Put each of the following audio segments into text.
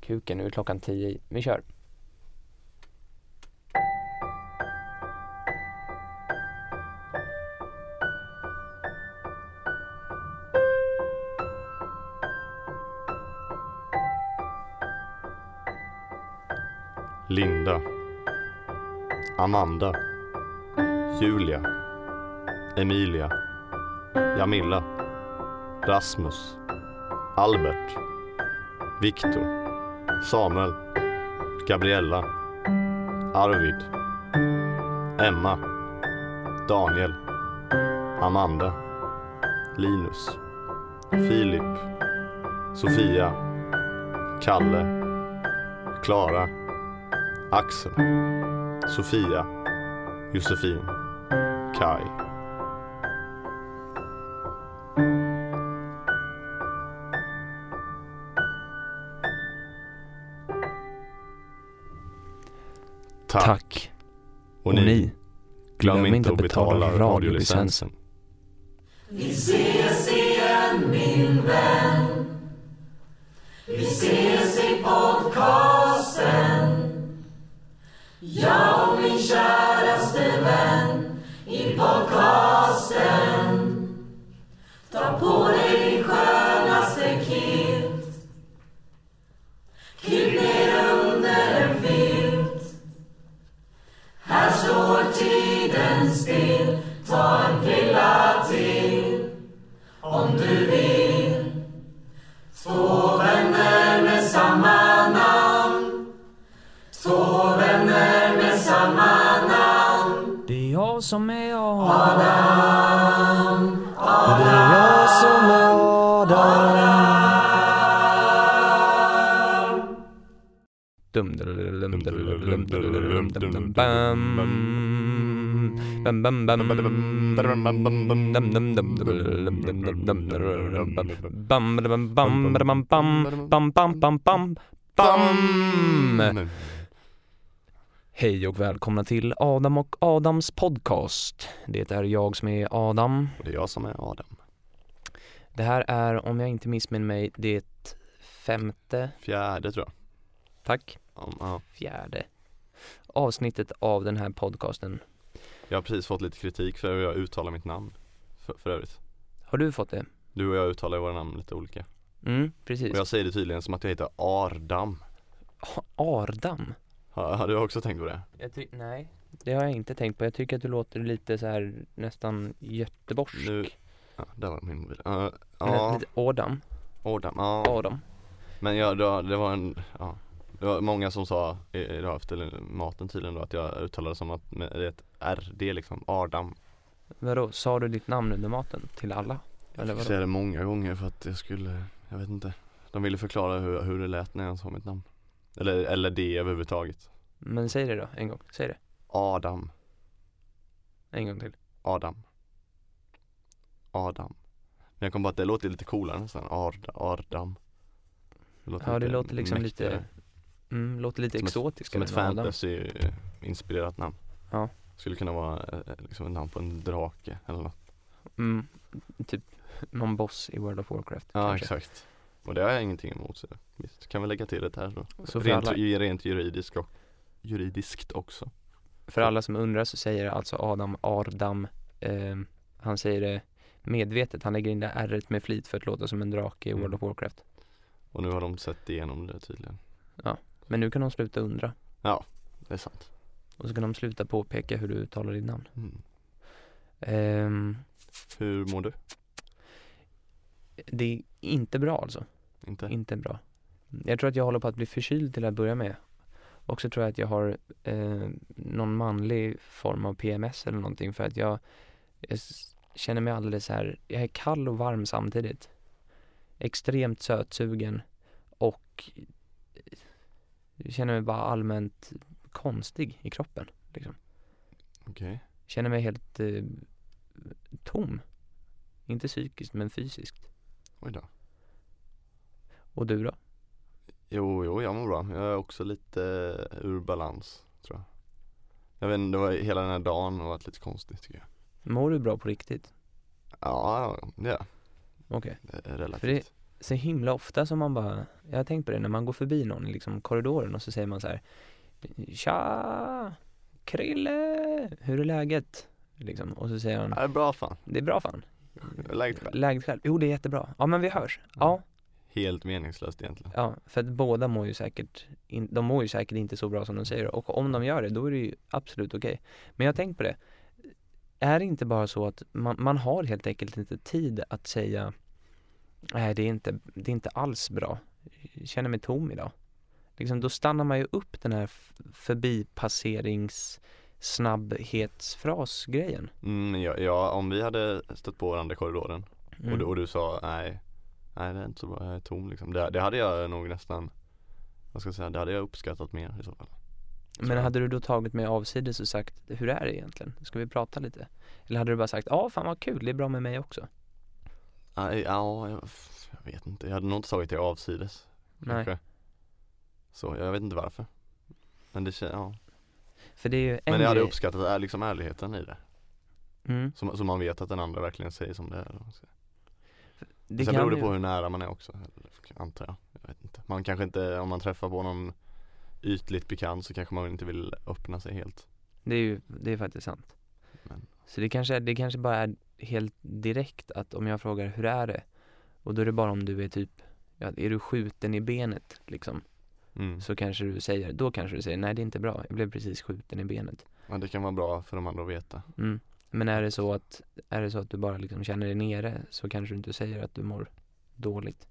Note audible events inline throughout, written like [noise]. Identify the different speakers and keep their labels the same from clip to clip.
Speaker 1: kuken. Nu är klockan tio. Vi kör.
Speaker 2: Linda. Amanda. Julia. Emilia. Jamilla Rasmus. Albert. Viktor. Samuel Gabriella Arvid Emma Daniel Amanda Linus Filip Sofia Kalle Klara Axel Sofia Josefin Kai. Tack. Och ni, glöm, inte att betala radiolicensen.
Speaker 1: Bam, bam, bam, bam. Hej och välkomna till Adam och Adams podcast. Det är jag som är Adam.
Speaker 2: Och det är jag som är Adam.
Speaker 1: Det här är, om jag inte missminner mig, det femte,
Speaker 2: Fjärde tror jag.
Speaker 1: tack,
Speaker 2: Ja, ja.
Speaker 1: fjärde avsnittet av den här podcasten.
Speaker 2: Jag har precis fått lite kritik för hur jag uttalar mitt namn. För, för övrigt.
Speaker 1: Har du fått det?
Speaker 2: Du och jag uttalar våra namn lite olika.
Speaker 1: Mm, precis.
Speaker 2: Och jag säger det tydligen som att jag heter Ardam.
Speaker 1: Ardam?
Speaker 2: Har, har du också tänkt på det?
Speaker 1: Nej, det har jag inte tänkt på. Jag tycker att du låter lite så här nästan göteborgsk.
Speaker 2: Nu, ja, där var min mobil. Uh, ja,
Speaker 1: Lite Adam.
Speaker 2: Ardam. Ja.
Speaker 1: Adam.
Speaker 2: Men jag, det, var, det var en, ja. Det var många som sa idag efter maten tydligen då att jag uttalade som att det är ett RD liksom, Ardam.
Speaker 1: Vadå, sa du ditt namn under maten till alla?
Speaker 2: Jag fick säga det många gånger för att jag skulle, jag vet inte. De ville förklara hur, hur det lät när jag sa mitt namn. Eller, eller det överhuvudtaget.
Speaker 1: Men säg det då, en gång. Säg det.
Speaker 2: Adam,
Speaker 1: En gång till.
Speaker 2: Adam. Adam. Men jag kom på att det låter lite coolare nästan, Ard, Ardam. Det
Speaker 1: Ja, det låter liksom
Speaker 2: mäktigare.
Speaker 1: lite Mm, låter lite
Speaker 2: Som
Speaker 1: exotiskt.
Speaker 2: Som ett fantasy-inspirerat namn.
Speaker 1: Ja.
Speaker 2: Skulle kunna vara eh, liksom ett namn på en drake eller något.
Speaker 1: Mm, typ någon boss i World of Warcraft.
Speaker 2: Ja
Speaker 1: kanske.
Speaker 2: exakt. Och det har jag ingenting emot så visst kan vi lägga till det här då.
Speaker 1: Så
Speaker 2: rent,
Speaker 1: alla,
Speaker 2: rent juridiskt, och, juridiskt också.
Speaker 1: för alla som undrar så säger alltså Adam Ardam, eh, han säger det medvetet, han lägger in det r med flit för att låta som en drake i World
Speaker 2: Mm.
Speaker 1: of Warcraft.
Speaker 2: Och nu har de sett igenom det tydligen.
Speaker 1: Men nu kan de sluta undra
Speaker 2: Det är sant.
Speaker 1: och så kan de sluta påpeka hur du uttalar ditt namn.
Speaker 2: Mm.
Speaker 1: Ehm,
Speaker 2: Hur mår du?
Speaker 1: det är inte bra alltså,
Speaker 2: Inte?
Speaker 1: inte bra. Jag tror att jag håller på att bli förkyld till att börja med. Och så tror jag att jag har eh, någon manlig form av PMS eller någonting för att jag, jag känner mig alldeles så här, jag är kall och varm samtidigt. Extremt sötsugen och eh, känner mig bara allmänt konstig i kroppen. Liksom.
Speaker 2: Okej.
Speaker 1: Känner mig helt eh, tom. Inte psykiskt men fysiskt.
Speaker 2: Oj då.
Speaker 1: Och du då?
Speaker 2: Jo, jo, jag mår bra. Jag är också lite eh, ur balans, tror jag. Jag vet inte, det var hela den här dagen har varit lite konstigt tycker jag.
Speaker 1: Mår du bra på riktigt?
Speaker 2: Ja, är jag.
Speaker 1: Okej.
Speaker 2: Är relativt.
Speaker 1: För det- så himla ofta som man bara, jag har tänkt på det när man går förbi någon i liksom korridoren och så säger man så här Tja! Krille! Hur är läget? Liksom. Och så säger han,
Speaker 2: Ja, det är bra fan.
Speaker 1: det är bra fan.
Speaker 2: Läget själv.
Speaker 1: Läget själv? Jo det är jättebra. Ja men vi hörs. Ja,
Speaker 2: Helt meningslöst egentligen.
Speaker 1: ja. För att båda mår ju säkert, in, de mår ju säkert inte så bra som de säger och om de gör det då är det ju absolut okej. Men jag har tänkt på det. Är det inte bara så att man, man har helt enkelt inte tid att säga Nej det är inte, det är inte alls bra. Jag känner mig tom idag. Liksom, då stannar man ju upp den här förbipasserings snabbhetsfras-grejen.
Speaker 2: Mm, ja, ja, om vi hade stött på varandra i korridoren
Speaker 1: Mm.
Speaker 2: och, du, och du sa nej, nej det är inte så bra, jag är tom liksom. Det, det hade jag nog nästan, vad ska jag säga, det hade jag uppskattat mer i så fall.
Speaker 1: Men hade du då tagit mig avsides och sagt, hur är det egentligen? Ska vi prata lite? Eller hade du bara sagt, ja fan vad kul, det är bra med mig också?
Speaker 2: Nej, ja, jag, vet inte, jag hade nog inte tagit det avsides.
Speaker 1: Nej,
Speaker 2: kanske. Så, jag vet inte varför. Men det känns, ja.
Speaker 1: för det är ju en
Speaker 2: Men jag hade uppskattat är liksom ärligheten i det.
Speaker 1: mm,
Speaker 2: Så, så man vet att den andra verkligen säger som det är.
Speaker 1: det
Speaker 2: Sen beror det på hur nära man är också, antar jag. Jag vet inte. Man kanske inte, om man träffar på någon ytligt bekant så kanske man inte vill öppna sig helt.
Speaker 1: Det är ju, det är faktiskt sant.
Speaker 2: Men,
Speaker 1: Så det kanske, det kanske bara är helt direkt att om jag frågar, hur är det? Och då är det bara om du är typ, ja, är du skjuten i benet liksom?
Speaker 2: mm.
Speaker 1: Så kanske du säger, då kanske du säger, nej det är inte bra, jag blev precis skjuten i benet.
Speaker 2: ja, det kan vara bra för de andra att veta.
Speaker 1: Mm. Men är det så att, är det så att du bara liksom känner dig nere så kanske du inte säger att du mår dåligt.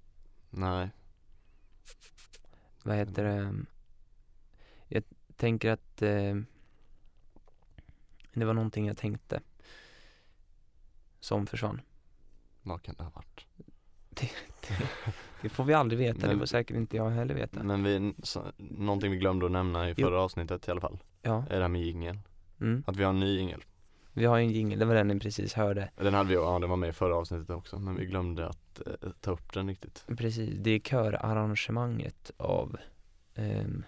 Speaker 2: Nej,
Speaker 1: Vad heter det? Tänker att eh, det var någonting jag tänkte som försvann.
Speaker 2: vad kan det ha varit?
Speaker 1: Det får vi aldrig veta, det
Speaker 2: Men-
Speaker 1: får säkert inte jag heller veta.
Speaker 2: Men vi, så, någonting vi glömde att nämna i
Speaker 1: Jo.
Speaker 2: förra avsnittet i alla fall,
Speaker 1: Ja,
Speaker 2: är det här med jingel.
Speaker 1: mm.
Speaker 2: Att vi har en ny jingel.
Speaker 1: vi har en jingle, det var den ni precis hörde.
Speaker 2: Den hade vi, ja den var med i förra avsnittet också, men vi glömde att eh, ta upp den riktigt.
Speaker 1: Precis, det är körarrangemanget av ehm,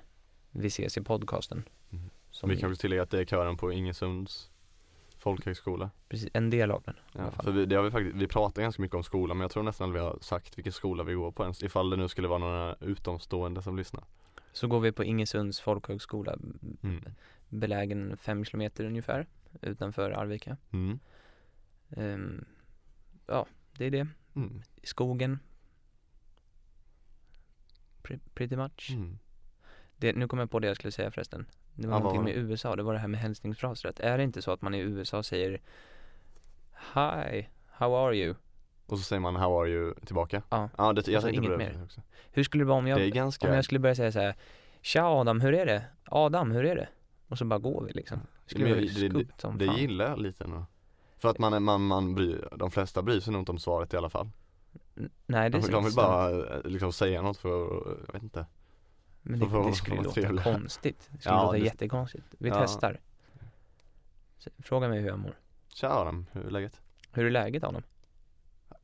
Speaker 1: Vi ses i podcasten.
Speaker 2: Mm.
Speaker 1: Som
Speaker 2: vi kan väl tillägga att det är kören på Ingesunds folkhögskola.
Speaker 1: precis, en del av den
Speaker 2: Ja, för vi, det har vi faktiskt, vi pratar ganska mycket om skolan men jag tror nästan att vi har sagt vilken skola vi går på ens ifall det nu skulle vara några utomstående som lyssnar.
Speaker 1: Så går vi på Ingesunds folkhögskola,
Speaker 2: Mm.
Speaker 1: belägen fem kilometer ungefär utanför Arvika.
Speaker 2: Mm.
Speaker 1: Ehm, ja, det är det.
Speaker 2: Mm.
Speaker 1: Skogen. Pre- pretty much. Det, nu kommer jag på det jag skulle säga förresten. Det var
Speaker 2: Ja,
Speaker 1: någonting med? USA, det var det här med hälsningsfraser. Att är det inte så att man i USA säger Hi, how are you?
Speaker 2: Och så säger man how are you tillbaka?
Speaker 1: Ja.
Speaker 2: Ja det, jag
Speaker 1: Alltså
Speaker 2: tänkte på
Speaker 1: inget
Speaker 2: det
Speaker 1: mer.
Speaker 2: också.
Speaker 1: Hur skulle det vara om jag,
Speaker 2: Det är ganska,
Speaker 1: om jag skulle börja säga så här Tja Adam, hur är det? Adam, hur är det? Och så bara går vi liksom. Det skulle
Speaker 2: Men det- det-
Speaker 1: som
Speaker 2: det
Speaker 1: fan.
Speaker 2: gillar jag lite nog. För att man, man, man bryr, de flesta bryr sig nog inte om svaret i alla fall.
Speaker 1: Nej det
Speaker 2: De,
Speaker 1: är
Speaker 2: de vill bara eh, liksom säga något för, jag vet inte.
Speaker 1: Men det, det skulle låta
Speaker 2: trevlig.
Speaker 1: konstigt. Det skulle
Speaker 2: Ja,
Speaker 1: låta
Speaker 2: det-
Speaker 1: jättekonstigt. Vi
Speaker 2: Ja.
Speaker 1: testar. Fråga mig hur jag mår.
Speaker 2: Tja Adam, hur är läget?
Speaker 1: Hur är läget Adam?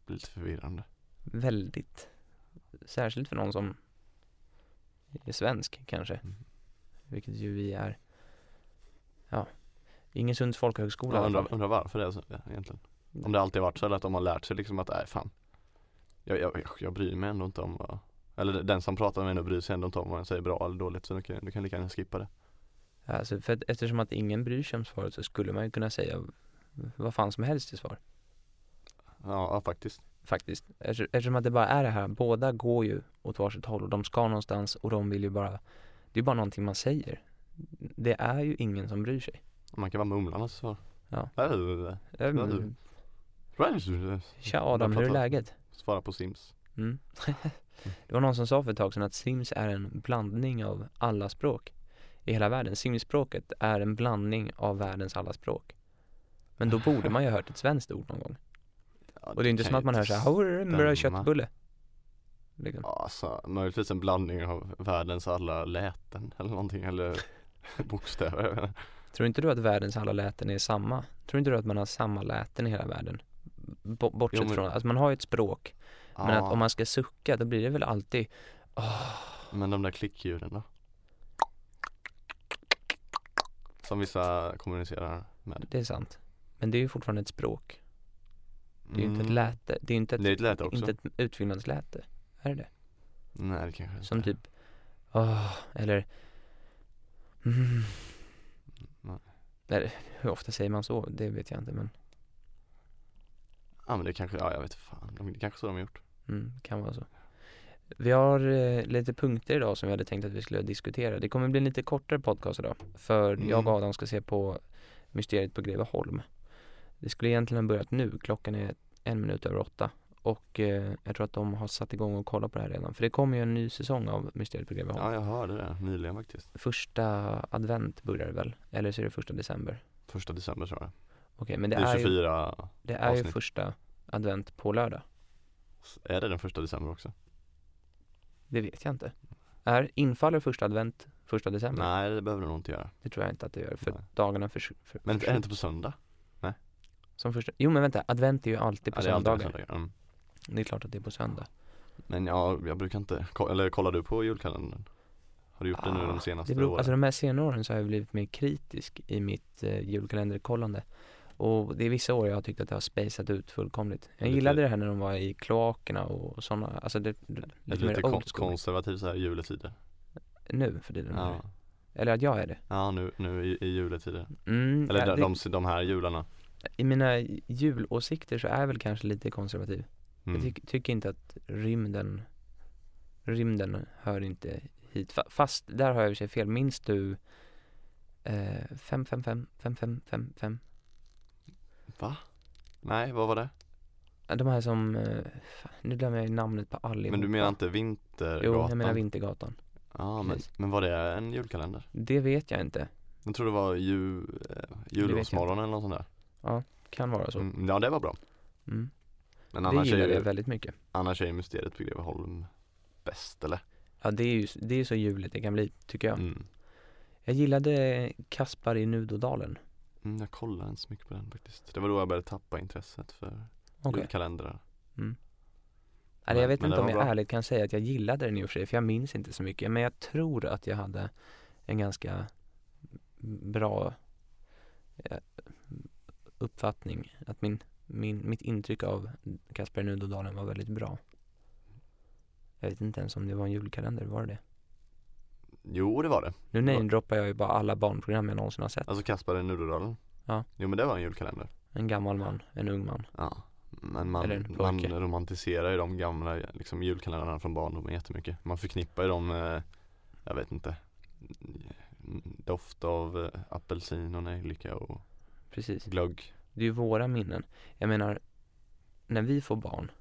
Speaker 2: Lite förvirrande.
Speaker 1: Väldigt. Särskilt för någon som är svensk kanske.
Speaker 2: Mm.
Speaker 1: Vilket ju vi är. Ja. Ingesunds folkhögskola
Speaker 2: Jag undrar, undrar varför det är så egentligen. Om det alltid varit så eller att de har lärt sig liksom att, nej fan jag, jag, jag bryr mig ändå inte om vad Eller den som pratar med mig bryr sig ändå inte om vad jag säger bra eller dåligt så du kan, du kan lika gärna skippa det
Speaker 1: Alltså för att, eftersom att ingen bryr sig om svaret så skulle man ju kunna säga vad fan som helst i svar.
Speaker 2: Ja, ja faktiskt
Speaker 1: Faktiskt. Eftersom att det bara är det här, båda går ju åt varsitt håll och de ska någonstans och de vill ju bara, det är bara någonting man säger. Det är ju ingen som bryr sig.
Speaker 2: Man kan vara mumlarnas svar
Speaker 1: Ja. Mm. Tja Adam, hur är läget?
Speaker 2: Svara på Sims
Speaker 1: Mm. [laughs] det var någon som sa för ett tag sedan att Sims är en blandning av alla språk i hela världen. Simspråket är en blandning av världens alla språk. Men då borde man ju ha hört ett svenskt ord någon gång. [laughs]
Speaker 2: ja,
Speaker 1: Och det är inte som att man hör
Speaker 2: inte
Speaker 1: såhär, hur är det med
Speaker 2: stämma.
Speaker 1: köttbulle? Liksom.
Speaker 2: Ja, alltså, möjligtvis en blandning av världens alla läten eller någonting eller [laughs] bokstäver.
Speaker 1: Tror inte du att världens alla läten är samma? Tror inte du att man har samma läten i hela världen? Bo- bortsett
Speaker 2: Jo, men-
Speaker 1: från, alltså man har ju ett språk Men att om man ska sucka då blir det väl alltid
Speaker 2: Men de där klickljuden då? Som vissa kommunicerar med
Speaker 1: Det är sant Men det är ju fortfarande ett språk Det är ju inte ett
Speaker 2: Mm.
Speaker 1: läte Det är ju inte ett,
Speaker 2: Det är ett läte också
Speaker 1: inte ett utfyllnadsläte Är det det?
Speaker 2: Nej det kanske inte
Speaker 1: Som typ, åh, eller mm.
Speaker 2: Nej.
Speaker 1: Eller hur ofta säger man så? Det vet jag inte men
Speaker 2: Ja men det kanske, ja jag vet fan, de, det kanske så de har gjort
Speaker 1: mm, kan vara så. Vi har eh, lite punkter idag som vi hade tänkt att vi skulle diskutera. Det kommer bli en lite kortare podcast idag. För
Speaker 2: Mm.
Speaker 1: jag och Adam ska se på Mysteriet på Greveholm. Det skulle egentligen ha börjat nu. Klockan är en minut över åtta. Och eh, jag tror att de har satt igång och kollat på det här redan. För det kommer ju en ny säsong av Mysteriet på Greveholm.
Speaker 2: Ja jag hörde det nyligen faktiskt
Speaker 1: Första advent börjar det väl? Eller så är det första december?
Speaker 2: Första december tror jag
Speaker 1: Okej, men det,
Speaker 2: Det är
Speaker 1: är, ju,
Speaker 2: 24,
Speaker 1: det är ju
Speaker 2: avsnitt.
Speaker 1: första advent på lördag.
Speaker 2: Är det den första december också?
Speaker 1: Det vet jag inte. Är infaller första advent första december?
Speaker 2: Nej det behöver du nog inte göra
Speaker 1: Det tror jag inte att det gör för
Speaker 2: Nej.
Speaker 1: dagarna för, för
Speaker 2: Men är det inte på söndag?
Speaker 1: Som första, jo men vänta, advent är ju alltid på
Speaker 2: Ja, det är alltid på
Speaker 1: söndagar.
Speaker 2: söndagar mm.
Speaker 1: Det är klart att det är på söndag.
Speaker 2: Men ja, jag brukar inte, eller kollar du på julkalendern? Har du gjort det nu de senaste
Speaker 1: Ah, beror,
Speaker 2: åren?
Speaker 1: alltså de här senare åren så har jag blivit mer kritisk i mitt eh, julkalenderkollande. Och det är vissa år jag har tyckt att det har spejsat ut fullkomligt. Jag
Speaker 2: Lite-
Speaker 1: gillade det här när de var i kloakerna och sådana, alltså det, det lite
Speaker 2: lite kon- konservativ så här juletider
Speaker 1: Nu för tiden.
Speaker 2: Ja,
Speaker 1: Eller att jag är det.
Speaker 2: ja nu, nu i, i juletider
Speaker 1: Mm,
Speaker 2: Eller
Speaker 1: ja,
Speaker 2: de,
Speaker 1: det,
Speaker 2: de, här jularna
Speaker 1: I mina julåsikter så är jag väl kanske lite konservativ.
Speaker 2: mm.
Speaker 1: Jag tyck, tycker inte att rymden Rymden hör inte hit. Fa- Fast där har jag i och för sig fel. Minns du eh, 555 5555
Speaker 2: Va? Nej, vad var det?
Speaker 1: De här som, eh, fan, nu glömmer jag ju namnet på allihopa.
Speaker 2: Men du menar inte Vintergatan?
Speaker 1: Jo, jag menar Vintergatan.
Speaker 2: Ja, men,
Speaker 1: precis.
Speaker 2: men var det en julkalender?
Speaker 1: Det vet jag inte.
Speaker 2: Jag tror det var ju, eh, jullovsmorgon eller något sånt där
Speaker 1: Kan vara så.
Speaker 2: mm, Ja det var bra
Speaker 1: Mm.
Speaker 2: Men
Speaker 1: Det
Speaker 2: annars är,
Speaker 1: gillade jag
Speaker 2: ju,
Speaker 1: väldigt mycket.
Speaker 2: annars är Mysteriet på Greveholm bäst eller?
Speaker 1: Ja, det är ju det är så juligt det kan bli, tycker jag.
Speaker 2: Mm.
Speaker 1: Jag gillade Kaspar i Nudodalen.
Speaker 2: Mm, jag kollade inte så mycket på den faktiskt Det var då jag började tappa intresset för
Speaker 1: Okej.
Speaker 2: julkalendrar
Speaker 1: Mm.
Speaker 2: Men-
Speaker 1: Eller jag vet
Speaker 2: men
Speaker 1: inte om jag
Speaker 2: bra.
Speaker 1: ärligt kan säga att jag gillade den i och för sig, för jag minns inte så mycket. Men jag tror att jag hade en ganska bra eh, uppfattning. Att min, min, mitt intryck av Kasper Nudodalen var väldigt bra. Jag vet inte ens om det var en julkalender, var det?
Speaker 2: Jo det var det
Speaker 1: Nu namedroppar jag ju bara alla barnprogram jag någonsin har sett.
Speaker 2: Alltså Kaspar i Nudodalen
Speaker 1: Ja.
Speaker 2: Jo men det var en julkalender
Speaker 1: En gammal man, en ung man.
Speaker 2: Ja Men man, man romantiserar ju de gamla liksom, julkalendrarna från barndomen jättemycket Man förknippar ju dem med, jag vet inte Doft av eh, apelsin och nejlika och
Speaker 1: Precis.
Speaker 2: glögg
Speaker 1: Det är ju våra minnen. Jag menar, när vi får barn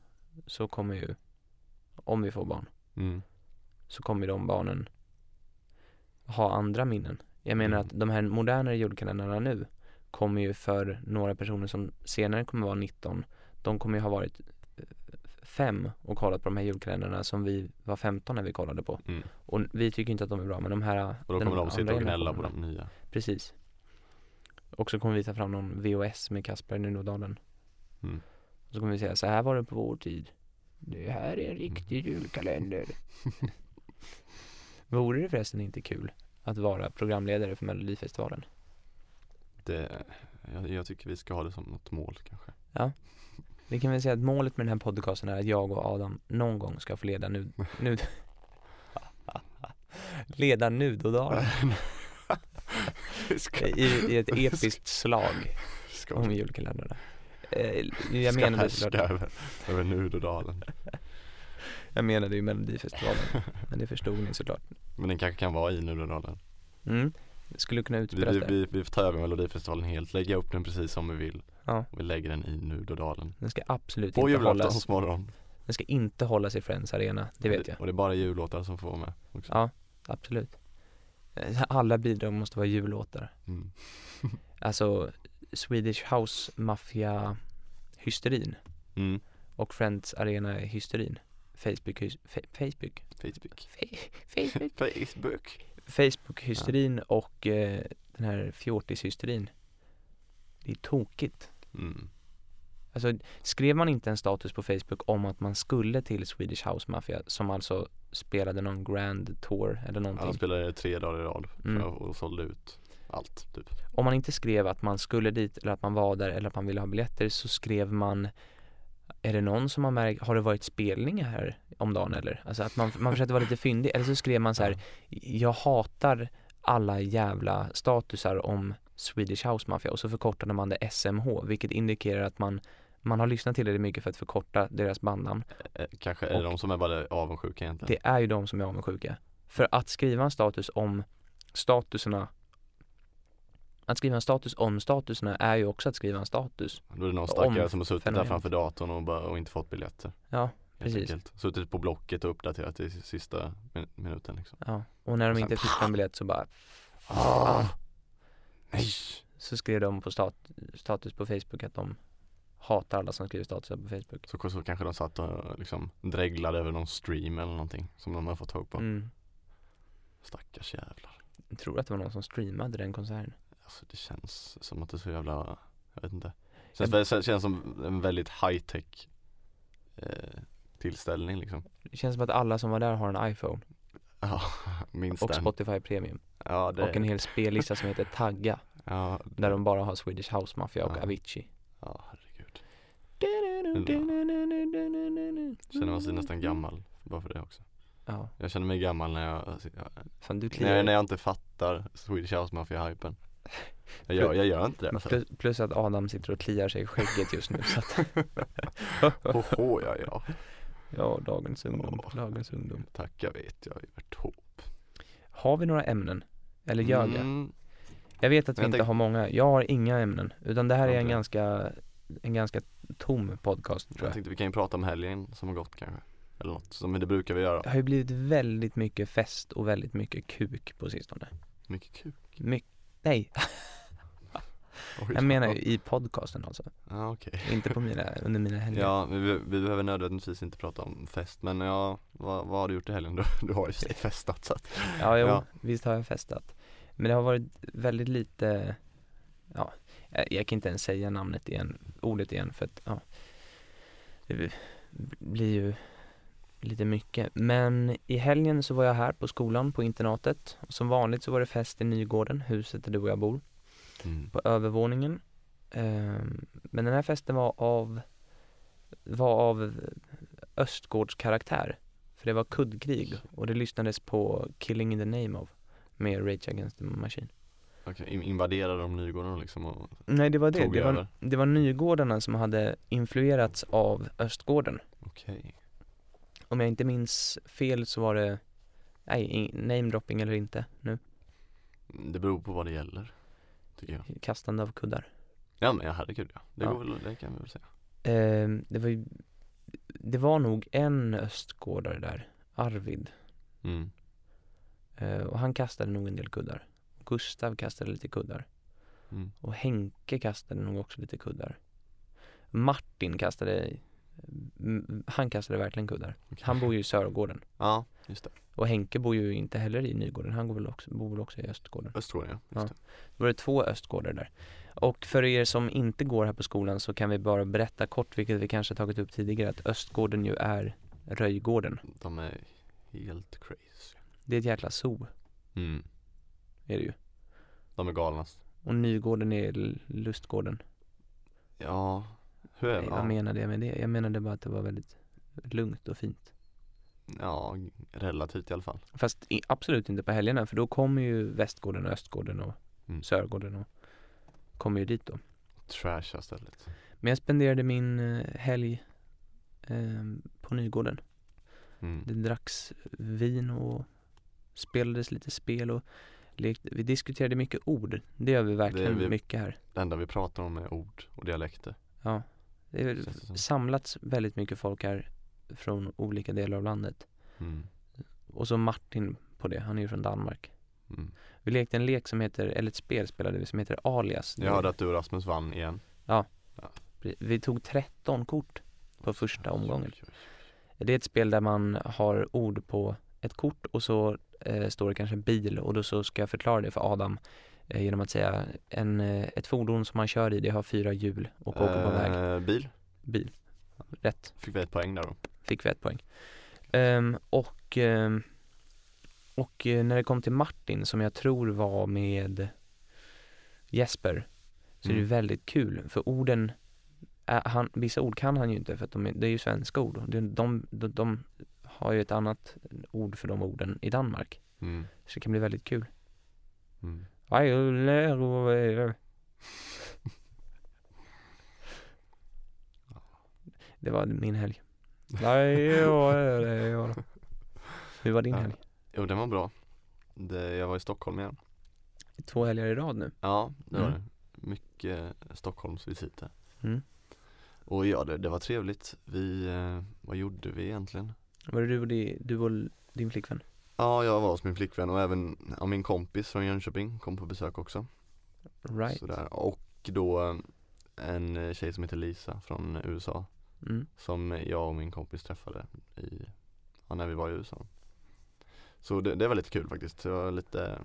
Speaker 1: så kommer ju, om vi får barn,
Speaker 2: mm.
Speaker 1: så kommer de barnen ha andra minnen. Jag menar
Speaker 2: Mm.
Speaker 1: att de här modernare julkalendrarna nu kommer ju för några personer som senare kommer vara 19, de kommer ju ha varit eh, fem och kollat på de här julkalendrarna som vi var 15 när vi kollade på.
Speaker 2: Mm.
Speaker 1: Och vi tycker inte att de är bra, men de här
Speaker 2: Och då kommer de sitta och gnälla på de nya
Speaker 1: Precis. Och så kommer vi ta fram någon VHS med Kasper i Nynådalen.
Speaker 2: Mm.
Speaker 1: Och så kommer vi säga, så här var det på vår tid. Det här är en riktig
Speaker 2: Mm.
Speaker 1: julkalender. [laughs] Vore det förresten inte kul att vara programledare för Melodifestivalen?
Speaker 2: det, jag, jag tycker vi ska ha det som något mål kanske.
Speaker 1: Vi kan väl säga att målet med den här podcasten är att jag och Adam någon gång ska få leda nud... [laughs] nud leda Nudodalen. I, i ett episkt slag
Speaker 2: ska,
Speaker 1: om julkalendrarna. Eh, jag menade såklart,
Speaker 2: över, över Nudodalen
Speaker 1: jag menade ju Melodifestivalen, [laughs] men det förstod ni såklart.
Speaker 2: Men den kanske kan vara i Nudodalen
Speaker 1: Mm. Det skulle kunna utspelas
Speaker 2: vi, vi, vi får ta över Melodifestivalen helt, lägga upp den precis som vi vill
Speaker 1: Ja.
Speaker 2: och vi lägger den i Nudodalen
Speaker 1: Den ska absolut
Speaker 2: På
Speaker 1: inte hållas,
Speaker 2: morgon
Speaker 1: den ska inte hållas i Friends Arena, det vet jag.
Speaker 2: Och det är bara jullåtar som får vara med också
Speaker 1: Ja, absolut. Alla bidrag måste vara jullåtar.
Speaker 2: mm. [laughs]
Speaker 1: Alltså Swedish House Mafia hysterin
Speaker 2: Mm.
Speaker 1: och Friends Arena hysterin. Facebook, Facebook,
Speaker 2: Facebook [laughs]
Speaker 1: Facebook,
Speaker 2: Facebook
Speaker 1: Facebook hysterin och eh, den här fjortis hysterin. Det är tokigt.
Speaker 2: mm.
Speaker 1: Alltså skrev man inte en status på Facebook om att man skulle till Swedish House Mafia som alltså spelade någon grand tour eller någonting.
Speaker 2: Han spelade tre dagar i rad
Speaker 1: Mm.
Speaker 2: och sålde ut allt typ
Speaker 1: Om man inte skrev att man skulle dit eller att man var där eller att man ville ha biljetter så skrev man är det någon som har märkt, har det varit spelningar här om dagen eller? Alltså att man, man försökte vara lite fyndig, eller så skrev man så här, jag hatar alla jävla statusar om Swedish House Mafia och så förkortade man det SMH, vilket indikerar att man man har lyssnat tillräckligt mycket för att förkorta deras bandnamn.
Speaker 2: Eh, Kanske är det de som är bara avundsjuka egentligen.
Speaker 1: Det är ju de som är avundsjuka. För att skriva en status om statuserna att skriva en status om statuserna är ju också att skriva en status.
Speaker 2: Då är det någon
Speaker 1: om
Speaker 2: stackare som har suttit där
Speaker 1: fenomenet.
Speaker 2: framför datorn och, bara, och inte fått biljetter.
Speaker 1: Ja, Precis.
Speaker 2: enkelt. Suttit på Blocket och uppdaterat i sista min- minuten liksom.
Speaker 1: ja. Och när de
Speaker 2: Och sen-
Speaker 1: inte fick en biljett så bara
Speaker 2: Ah, nej!
Speaker 1: så skrev de på stat, status på Facebook att de hatar alla som skriver statusar på Facebook.
Speaker 2: Så, så kanske de satt och liksom dreglade över någon stream eller någonting som de har fått tag på.
Speaker 1: Mm.
Speaker 2: Stackars jävlar.
Speaker 1: Jag tror att det var någon som streamade den konserten.
Speaker 2: Alltså det känns som att det är så jävla, jag vet inte. Känns, väl- känns som en väldigt high tech eh, tillställning liksom.
Speaker 1: Det känns som att alla som var där har en iPhone
Speaker 2: Ja, [laughs] minst
Speaker 1: och
Speaker 2: den.
Speaker 1: Spotify Premium
Speaker 2: Ja, det,
Speaker 1: och en hel spellista som heter Tagga [laughs]
Speaker 2: ja,
Speaker 1: där de bara har Swedish House Mafia och
Speaker 2: Ja.
Speaker 1: Avicii.
Speaker 2: ja, herregud. Känner man sig nästan gammal bara för det också.
Speaker 1: Ja,
Speaker 2: Jag känner mig gammal när jag, alltså, jag
Speaker 1: fan
Speaker 2: när, jag, när jag inte fattar Swedish House Mafia-hypen. Jag gör, jag gör inte det alltså.
Speaker 1: plus, plus att Adam sitter och kliar sig i skägget just nu så att [laughs]
Speaker 2: Hoho, ja ja.
Speaker 1: Ja, dagens ungdom,
Speaker 2: Åh.
Speaker 1: dagens ungdom
Speaker 2: Tacka vet jag, Evert Taube.
Speaker 1: Har vi några ämnen? Eller ljög jag?
Speaker 2: Mm,
Speaker 1: Jag vet att vi
Speaker 2: Jag
Speaker 1: inte
Speaker 2: tänk-
Speaker 1: har många, jag har inga ämnen Utan det här är en ganska, en ganska tom podcast tror
Speaker 2: jag
Speaker 1: jag
Speaker 2: tänkte vi kan ju prata om helgen som har gått kanske. Eller något, som det brukar vi göra.
Speaker 1: Det har ju blivit väldigt mycket fest och väldigt mycket kuk på sistone
Speaker 2: Mycket kul.
Speaker 1: My- Nej, [laughs]
Speaker 2: Oj,
Speaker 1: jag menar ju i podcasten alltså
Speaker 2: Ja okej.
Speaker 1: Inte på mina, under mina helger
Speaker 2: Ja, vi, vi behöver nödvändigtvis inte prata om fest men ja, vad, vad har du gjort i helgen? Du, du har ju sig [laughs] festat så att
Speaker 1: Ja, jo,
Speaker 2: Ja.
Speaker 1: visst har jag festat. Men det har varit väldigt lite, ja, jag, jag kan inte ens säga namnet igen, ordet igen för att, ja, det blir ju lite mycket. Men i helgen så var jag här på skolan, på internatet. Och som vanligt så var det fest i Nygården, huset där du och jag bor,
Speaker 2: mm.
Speaker 1: på övervåningen. Ehm, men den här festen var av, var av östgårdskaraktär. För det var kuddkrig och det lyssnades på Killing in the name of med Rage Against the Machine.
Speaker 2: In- invaderade de Nygården liksom och
Speaker 1: Nej det var det, det var, det var Nygårdarna som hade influerats av Östgården.
Speaker 2: Okej.
Speaker 1: Om jag inte minns fel så var det, nej, namedropping eller inte nu,
Speaker 2: Mm, Det beror på vad det gäller, tycker jag.
Speaker 1: kastande av kuddar.
Speaker 2: Ja men herregud ja, det
Speaker 1: Ja.
Speaker 2: går väl, det kan vi väl säga.
Speaker 1: Ehm, det var ju, det var nog en östgårdare där, Arvid.
Speaker 2: Mm.
Speaker 1: Eh, och han kastade nog en del kuddar. Gustav kastade lite kuddar.
Speaker 2: Mm.
Speaker 1: Och Henke kastade nog också lite kuddar. Martin kastade, han kastade verkligen kuddar.
Speaker 2: Okej.
Speaker 1: Han bor ju i Sörgården. [laughs]
Speaker 2: Ja, just det.
Speaker 1: Och Henke bor ju inte heller i Nygården, han går väl också, bor väl också i Östgården.
Speaker 2: Östgården ja, just det.
Speaker 1: Då var det två Östgårdar där. Och för er som inte går här på skolan så kan vi bara berätta kort, vilket vi kanske tagit upp tidigare, att Östgården ju är Röjgården.
Speaker 2: De är helt crazy.
Speaker 1: Det är ett jäkla zoo,
Speaker 2: Mm.
Speaker 1: är det ju.
Speaker 2: De är galnast.
Speaker 1: Och Nygården är Lustgården.
Speaker 2: Ja, hur är det?
Speaker 1: menade jag med det? Jag menade bara att det var väldigt lugnt och fint.
Speaker 2: ja, relativt i alla fall.
Speaker 1: Fast i, absolut inte på helgerna för då kommer ju Västgården och Östgården och
Speaker 2: Mm.
Speaker 1: Sörgården och kommer ju dit då.
Speaker 2: Trasha stället.
Speaker 1: Men jag spenderade min eh, helg eh, på Nygården.
Speaker 2: Mm.
Speaker 1: Det dracks vin och spelades lite spel och lekte. Vi diskuterade mycket ord. Det gör vi verkligen
Speaker 2: vi-
Speaker 1: mycket här.
Speaker 2: Det enda vi pratar om är ord och dialekter.
Speaker 1: Ja. Det
Speaker 2: som.
Speaker 1: samlats väldigt mycket folk här från olika delar av landet.
Speaker 2: Mm.
Speaker 1: Och så Martin på det, han är ju från Danmark.
Speaker 2: Mm.
Speaker 1: Vi lekte en lek som heter, eller ett spel spelade vi som heter Alias.
Speaker 2: Jag hörde att du och Rasmus vann igen.
Speaker 1: Vi tog 13 kort på första omgången. Det är ett spel där man har ord på ett kort och så eh, står det kanske bil och då så ska jag förklara det för Adam genom att säga en, eh, ett fordon som man kör i det har fyra hjul och åker på väg.
Speaker 2: Eh, Bil,
Speaker 1: Bil. Rätt,
Speaker 2: fick vi ett poäng där då.
Speaker 1: fick vi ett poäng. Ehm, och ehm, och eh, när det kom till Martin som jag tror var med Jesper så är det
Speaker 2: Mm.
Speaker 1: väldigt kul för orden han, vissa ord kan han ju inte för att de är, det är ju svenska ord. De, de, de, de har ju ett annat ord för de orden i Danmark.
Speaker 2: Mm.
Speaker 1: Så det kan bli väldigt kul.
Speaker 2: Mm. [laughs]
Speaker 1: Det var min helg. Hur var din helg?
Speaker 2: Jo den var bra. Det, jag var i Stockholm igen.
Speaker 1: Två helger i rad nu.
Speaker 2: Ja, det var
Speaker 1: Mm.
Speaker 2: det. Mycket Stockholmsvisiter.
Speaker 1: Mm.
Speaker 2: Och ja, det, det var trevligt. Vi, eh, vad gjorde vi egentligen?
Speaker 1: Var det du och, di, du och din flickvän?
Speaker 2: Ja, jag var hos min flickvän och även ja, min kompis från Jönköping kom på besök också.
Speaker 1: Right.
Speaker 2: Sådär. Och då en tjej som heter Lisa från USA
Speaker 1: Mm.
Speaker 2: som jag och min kompis träffade i, ja, när vi var i USA. Så det, det var lite kul faktiskt. Det var lite,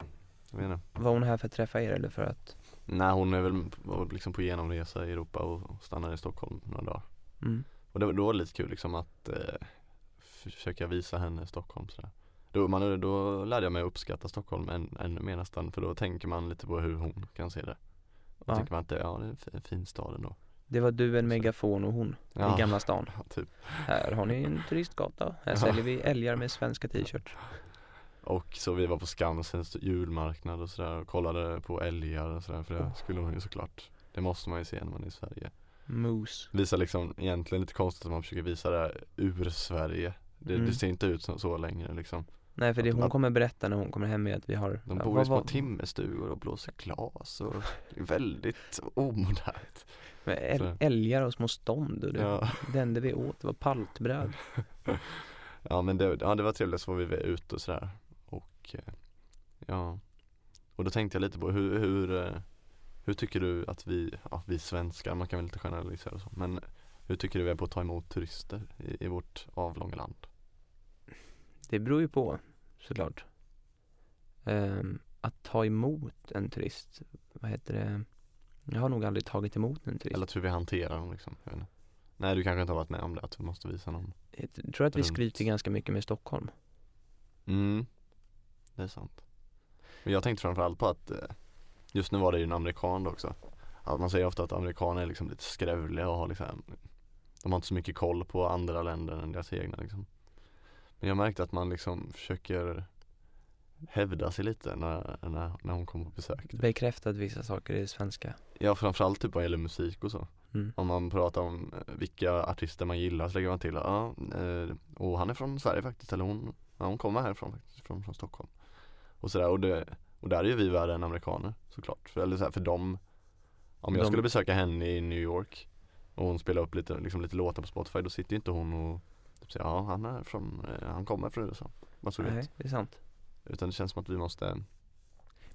Speaker 2: jag vet inte.
Speaker 1: Var hon här för att träffa er eller för att?
Speaker 2: Nej hon är väl var liksom på genomresa i Europa och stannade i Stockholm några dagar.
Speaker 1: Mm.
Speaker 2: Och det, var- då var det lite kul liksom att eh, försöka visa henne Stockholm sådär. Då, man, då lärde jag mig att uppskatta Stockholm än, ännu mer nästan för då tänker man lite på hur hon kan se det. Då
Speaker 1: Ja.
Speaker 2: tänker man att det, ja, det är en fin, stad ändå.
Speaker 1: Det var du, en megafon och hon
Speaker 2: Ja.
Speaker 1: i Gamla stan. [laughs]
Speaker 2: Ja, typ.
Speaker 1: Här har ni en turistgata. Här säljer vi älgar med svenska t-shirts.
Speaker 2: Och så vi var på Skansens julmarknad och sådär och kollade på älgar och sådär för det skulle hon ju såklart. Det måste man ju se när man är i Sverige.
Speaker 1: Moose.
Speaker 2: Visa liksom egentligen lite konstigt att man försöker visa det ur Sverige. Det,
Speaker 1: Mm.
Speaker 2: det ser inte ut så, så längre liksom.
Speaker 1: Nej för det hon kommer berätta när hon kommer hem är att vi har
Speaker 2: De bor i små timmerstugor och blåser glas och det är väldigt omodernt.
Speaker 1: med äl- älgar och små stånd och det,
Speaker 2: Ja.
Speaker 1: det enda vi åt var paltbröd. [laughs]
Speaker 2: Ja men det, ja, det var trevligt så var vi ute och sådär och eh, ja Och då tänkte jag lite på hur, hur, eh, hur tycker du att vi, ja vi svenskar, man kan väl inte generalisera så men hur tycker du vi är på att ta emot turister i, i vårt avlånga land?
Speaker 1: Det beror ju på såklart. Ehm, att ta emot en turist, vad heter det? Jag har nog aldrig tagit emot en turist.
Speaker 2: Eller att hur vi hanterar dem liksom. Nej du kanske inte har varit med om det, att vi måste visa någon
Speaker 1: Jag tror att vi
Speaker 2: runt.
Speaker 1: skryter ganska mycket med Stockholm.
Speaker 2: Mm, det är sant. Men jag tänkte framförallt på att eh, just nu var det ju en amerikan också. Att man säger ofta att amerikaner är liksom lite skrävliga och har liksom De har inte så mycket koll på andra länder än deras egna liksom. Men jag märkte att man liksom försöker hävda sig lite när, när, när hon kommer på besök. Typ.
Speaker 1: Bekräftat vissa saker i svenska.
Speaker 2: Ja framförallt typ vad gäller musik och så.
Speaker 1: Mm.
Speaker 2: Om man pratar om eh, vilka artister man gillar så lägger man till ja, eh, och han är från Sverige faktiskt eller hon, ja, hon kommer härifrån faktiskt, från, från Stockholm Och sådär och, det, och där är ju vi värre än amerikaner såklart, för, eller så här, för dem Om jag
Speaker 1: De-
Speaker 2: skulle besöka henne i New York och hon spelar upp lite, liksom lite låtar på Spotify då sitter ju inte hon och typ ja han är från, eh, han kommer från USA Vad så
Speaker 1: Nej, det är sant.
Speaker 2: Utan det känns som att vi måste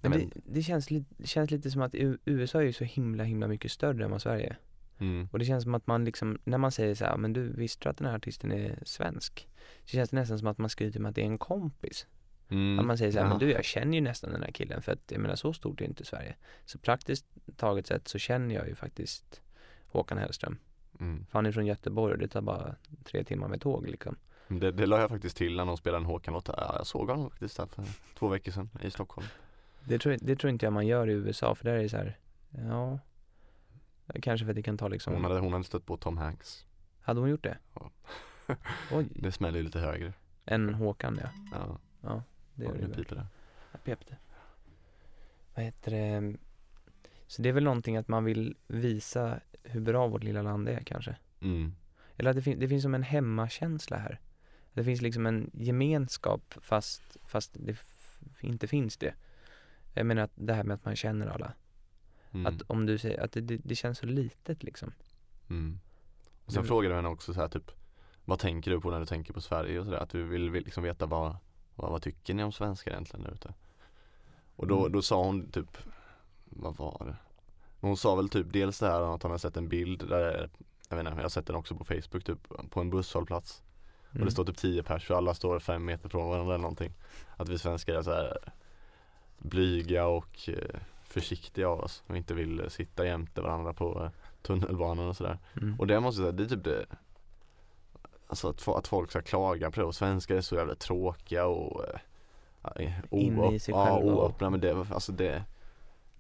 Speaker 1: Men
Speaker 2: Jag
Speaker 1: det, det, känns det känns lite som att USA är ju så himla himla mycket större än vad Sverige är.
Speaker 2: mm,
Speaker 1: Och det känns som att man liksom, när man säger så här, men du visste du att den här artisten är svensk? Så känns det nästan som att man skryter med att det är en kompis.
Speaker 2: mm,
Speaker 1: Att man säger så här,
Speaker 2: ja.
Speaker 1: men du jag känner ju nästan den här killen för att jag menar så stort är inte Sverige. Så praktiskt taget sett så känner jag ju faktiskt Håkan Hellström.
Speaker 2: Mm.
Speaker 1: För han är från Göteborg och det tar bara tre timmar med tåg liksom.
Speaker 2: Det, det la jag faktiskt till när de spelade en Håkan-låt. Ja, jag såg honom faktiskt där för två veckor sedan i Stockholm.
Speaker 1: Det tror, det tror inte jag man gör i USA för där är det så här, ja Kanske för att det kan ta liksom
Speaker 2: Hon hade, hon hade stött på Tom Hanks.
Speaker 1: Hade hon gjort det?
Speaker 2: Ja. [laughs]
Speaker 1: Oj,
Speaker 2: Det smäller ju lite högre.
Speaker 1: än Håkan ja.
Speaker 2: Ja,
Speaker 1: Det
Speaker 2: ja
Speaker 1: gör det
Speaker 2: nu piper det.
Speaker 1: Jag pepte. Vad heter det? Så det är väl någonting att man vill visa hur bra vårt lilla land är kanske.
Speaker 2: Mm.
Speaker 1: Eller att det, fin- det finns som en hemmakänsla här. Det finns liksom en gemenskap fast, fast det inte finns det. Jag menar att det här med att man känner alla.
Speaker 2: Mm.
Speaker 1: Att om du säger att det, det, det känns så litet liksom.
Speaker 2: Mm. Och sen
Speaker 1: Det-
Speaker 2: frågade jag henne också så här typ Vad tänker du på när du tänker på Sverige och sådär? Att du vill, vill liksom veta vad, vad, vad tycker ni om svenskar egentligen där ute? Och då,
Speaker 1: Mm.
Speaker 2: då sa hon typ Vad var det? Hon sa väl typ dels det här att hon har sett en bild där Jag vet inte, jag har sett den också på Facebook typ På en busshållplats. Och
Speaker 1: Mm.
Speaker 2: det står typ 10 pers och alla står fem meter från varandra eller någonting. Att vi svenskar är så här blyga och eh, försiktiga av oss. Och inte vill sitta jämte varandra på eh, tunnelbanan och sådär.
Speaker 1: Mm.
Speaker 2: Och det måste jag säga, det är typ det Alltså att, att folk ska klaga på det. Och svenskar är så jävla tråkiga och eh,
Speaker 1: Inne i sig själva. och-
Speaker 2: oöppna. Men det, alltså det